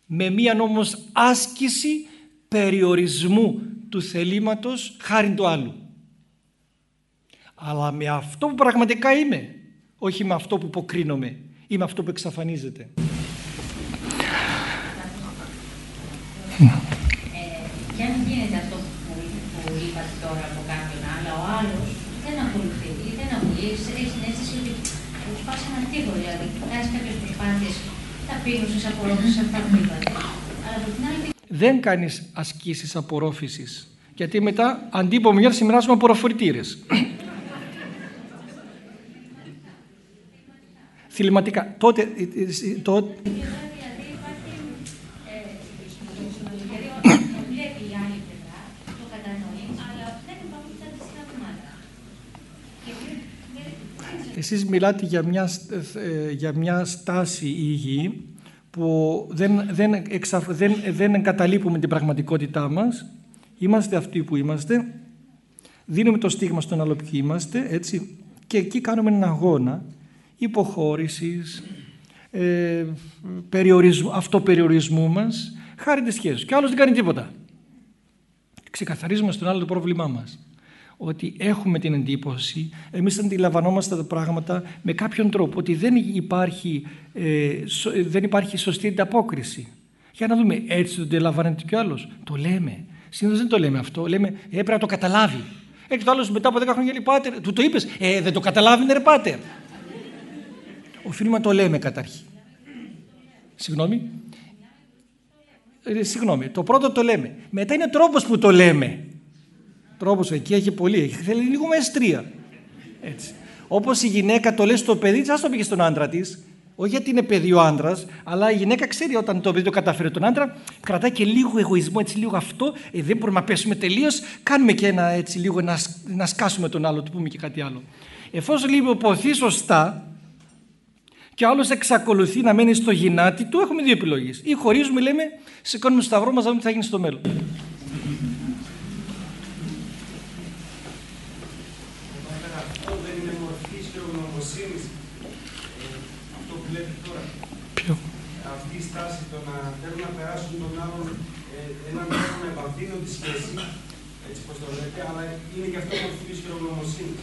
με μια όμως άσκηση περιορισμού του θελήματος χάρη του άλλου. Αλλά με αυτό που πραγματικά είμαι, όχι με αυτό που υποκρίνομαι ή με αυτό που εξαφανίζεται. Για να γίνεται αυτό που, που είπατε τώρα από κάποιον άλλο, ο άλλος δεν ακολουθεί ή δεν αγγίζει, έχει την αίσθηση ότι σπάσει ένα τείχο, δηλαδή κάνεις κάποιες προσπάθειες ταπείνωση, απορρόφηση, αυτά που είπατε. Αλλά από την άλλη δεν κάνεις ασκήσεις απορρόφησης. Γιατί μετά αντί από συμμεράζουμε απορροφορητήρες. Θυληματικά. Τότε, τότε, Εσείς μιλάτε για μια, ε, για μια στάση υγιή που δεν, δεν, δεν, δεν εγκαταλείπουμε την πραγματικότητά μας, είμαστε αυτοί που είμαστε, δίνουμε το στίγμα στον άλλο ποιοι είμαστε, έτσι, και εκεί κάνουμε έναν αγώνα υποχώρησης, ε, περιορισμού, αυτοπεριορισμού μας, χάρη της σχέσης. Και άλλος δεν κάνει τίποτα. Ξεκαθαρίζουμε στον άλλο το πρόβλημά μας ότι έχουμε την εντύπωση, εμείς αντιλαμβανόμαστε τα πράγματα με κάποιον τρόπο, ότι δεν υπάρχει, ε, δεν υπάρχει σωστή ανταπόκριση. Για να δούμε, έτσι το αντιλαμβάνεται κι άλλος. Το λέμε. Συνήθως δεν το λέμε αυτό. Λέμε, ε, πρέπει να το καταλάβει. Έχει το άλλος μετά από 10 χρόνια λέει, Πάτερ, του το είπες, ε, δεν το καταλάβει, ναι, ρε Πάτερ. Οφείλουμε να το λέμε καταρχήν. Συγγνώμη. Ε, συγγνώμη, το πρώτο το λέμε. Μετά είναι τρόπος που το λέμε τρόπο εκεί έχει πολύ. Θέλει λίγο μεστρία. Έτσι. Όπως η γυναίκα το λέει στο παιδί, ας το πήγε στον άντρα της. Όχι γιατί είναι παιδί ο άντρας, αλλά η γυναίκα ξέρει όταν το παιδί το καταφέρει τον άντρα, κρατάει και λίγο εγωισμό, έτσι λίγο αυτό. Ε, δεν μπορούμε να πέσουμε τελείως. Κάνουμε και ένα έτσι λίγο να, να σκάσουμε τον άλλο, του πούμε και κάτι άλλο. Εφόσον λοιπόν ποθεί σωστά και ο άλλος εξακολουθεί να μένει στο γυνάτι του, έχουμε δύο επιλογές. Ή χωρίζουμε, λέμε, σηκώνουμε στο σταυρό μας, να δούμε τι θα γίνει στο μέλλον. Αυτό δεν είναι μορφή χειρογνωμοσύνης, ε, αυτό που λέτε τώρα. Ποιο. Αυτή η στάση το να θέλουν να περάσουν τον άλλον ε, έναν τρόπο να επανδύνουν της σχέσης, έτσι πως το λέτε, αλλά είναι και αυτό μορφή χειρογνωμοσύνης.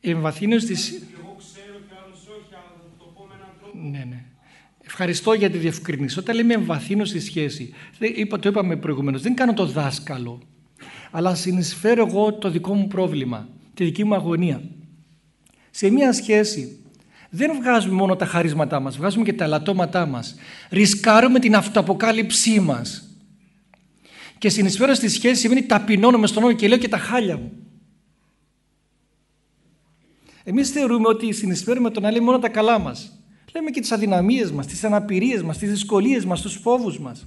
Εμβαθύνωση της... Και εγώ ξέρω και άλλος όχι, αλλά θα το πω με έναν τρόπο. Ναι, ναι. Ευχαριστώ για τη διευκρίνηση. Όταν λέμε εμβαθύνω στη σχέση, δεν- είπα, το είπαμε προηγουμένως, δεν κάνω το δάσκαλο, αλλά συνεισφέρω εγώ το δικό μου πρόβλημα, τη δική μου αγωνία. Σε μια σχέση δεν βγάζουμε μόνο τα χαρίσματά μας, βγάζουμε και τα ελαττώματά μας. Ρισκάρουμε την αυτοαποκάλυψή μας. Και συνεισφέρω στη σχέση σημαίνει ταπεινώνομαι στον όλο και λέω και τα χάλια μου. Εμείς θεωρούμε ότι συνεισφέρουμε το να λέμε μόνο τα καλά μας. Λέμε και τις αδυναμίες μας, τις αναπηρίες μας, τις δυσκολίες μας, τους φόβους μας.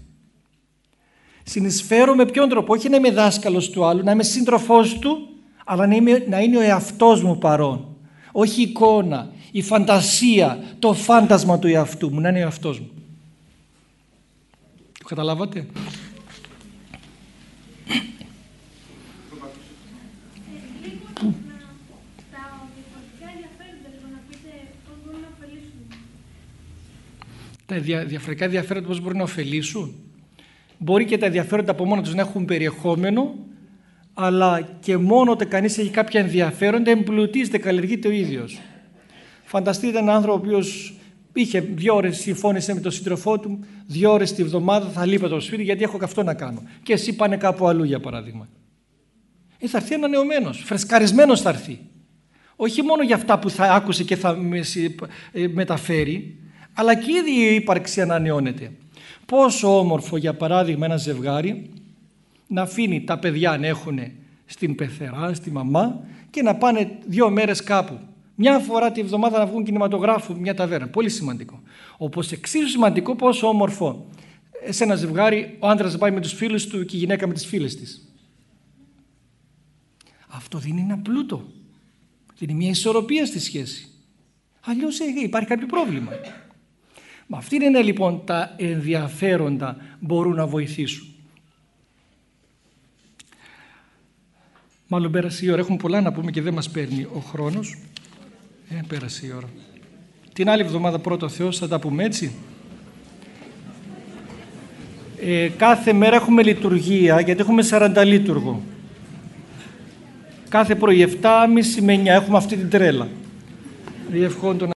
Συνεισφέρω με ποιον τρόπο, όχι να είμαι δάσκαλος του άλλου, να είμαι σύντροφός του, αλλά να, είμαι, να είναι ο εαυτός μου παρόν. Όχι η εικόνα, η φαντασία, το φάντασμα του εαυτού μου, να είναι ο εαυτός μου. Το καταλάβατε; τα διαφορετικά ενδιαφέροντα, λίγο να πείτε πώς μπορούν να ωφελήσουν. Τα δια- διαφορετικά ενδιαφέροντα πώς μπορούν να ωφελήσουν. Μπορεί και τα ενδιαφέροντα από μόνο τους να έχουν περιεχόμενο, αλλά και μόνο όταν κανείς έχει κάποια ενδιαφέροντα εμπλουτίζεται, καλλιεργείται ο ίδιος. Φανταστείτε έναν άνθρωπο ο οποίος είχε δύο ώρες, συμφώνησε με τον σύντροφό του, δύο ώρες τη βδομάδα θα λείπει από το σπίτι γιατί έχω και αυτό να κάνω. Και εσύ πάνε κάπου αλλού για παράδειγμα. Ε, θα έρθει ανανεωμένος, φρεσκαρισμένος θα έρθει. Όχι μόνο για αυτά που θα άκουσε και θα με- συ- ε, μεταφέρει, αλλά και ήδη η ύπαρξη ανανεώνεται. Πόσο όμορφο για παράδειγμα ένα ζευγάρι να αφήνει τα παιδιά να έχουν στην πεθερά, στη μαμά και να πάνε δύο μέρες κάπου. Μια φορά τη βδομάδα να βγουν κινηματογράφου, μια ταβέρνα. Πολύ σημαντικό. Όπως εξίσου σημαντικό πόσο όμορφο σε ένα ζευγάρι ο άντρας να πάει με τους φίλους του και η γυναίκα με τις φίλες της. Αυτό δίνει ένα πλούτο. Δίνει μια ισορροπία στη σχέση. Αλλιώς ε, υπάρχει κάποιο πρόβλημα. Με αυτή είναι λοιπόν τα ενδιαφέροντα μπορούν να βοηθήσουν. Μάλλον πέρασε η ώρα. Έχουμε πολλά να πούμε και δεν μας παίρνει ο χρόνος. Ε, πέρασε η ώρα. Την άλλη εβδομάδα πρώτο Θεός θα τα πούμε έτσι. Ε, κάθε μέρα έχουμε λειτουργία γιατί έχουμε 40 λειτουργό. Κάθε πρωί 7.30 με 9 έχουμε αυτή την τρέλα. Διευχόντων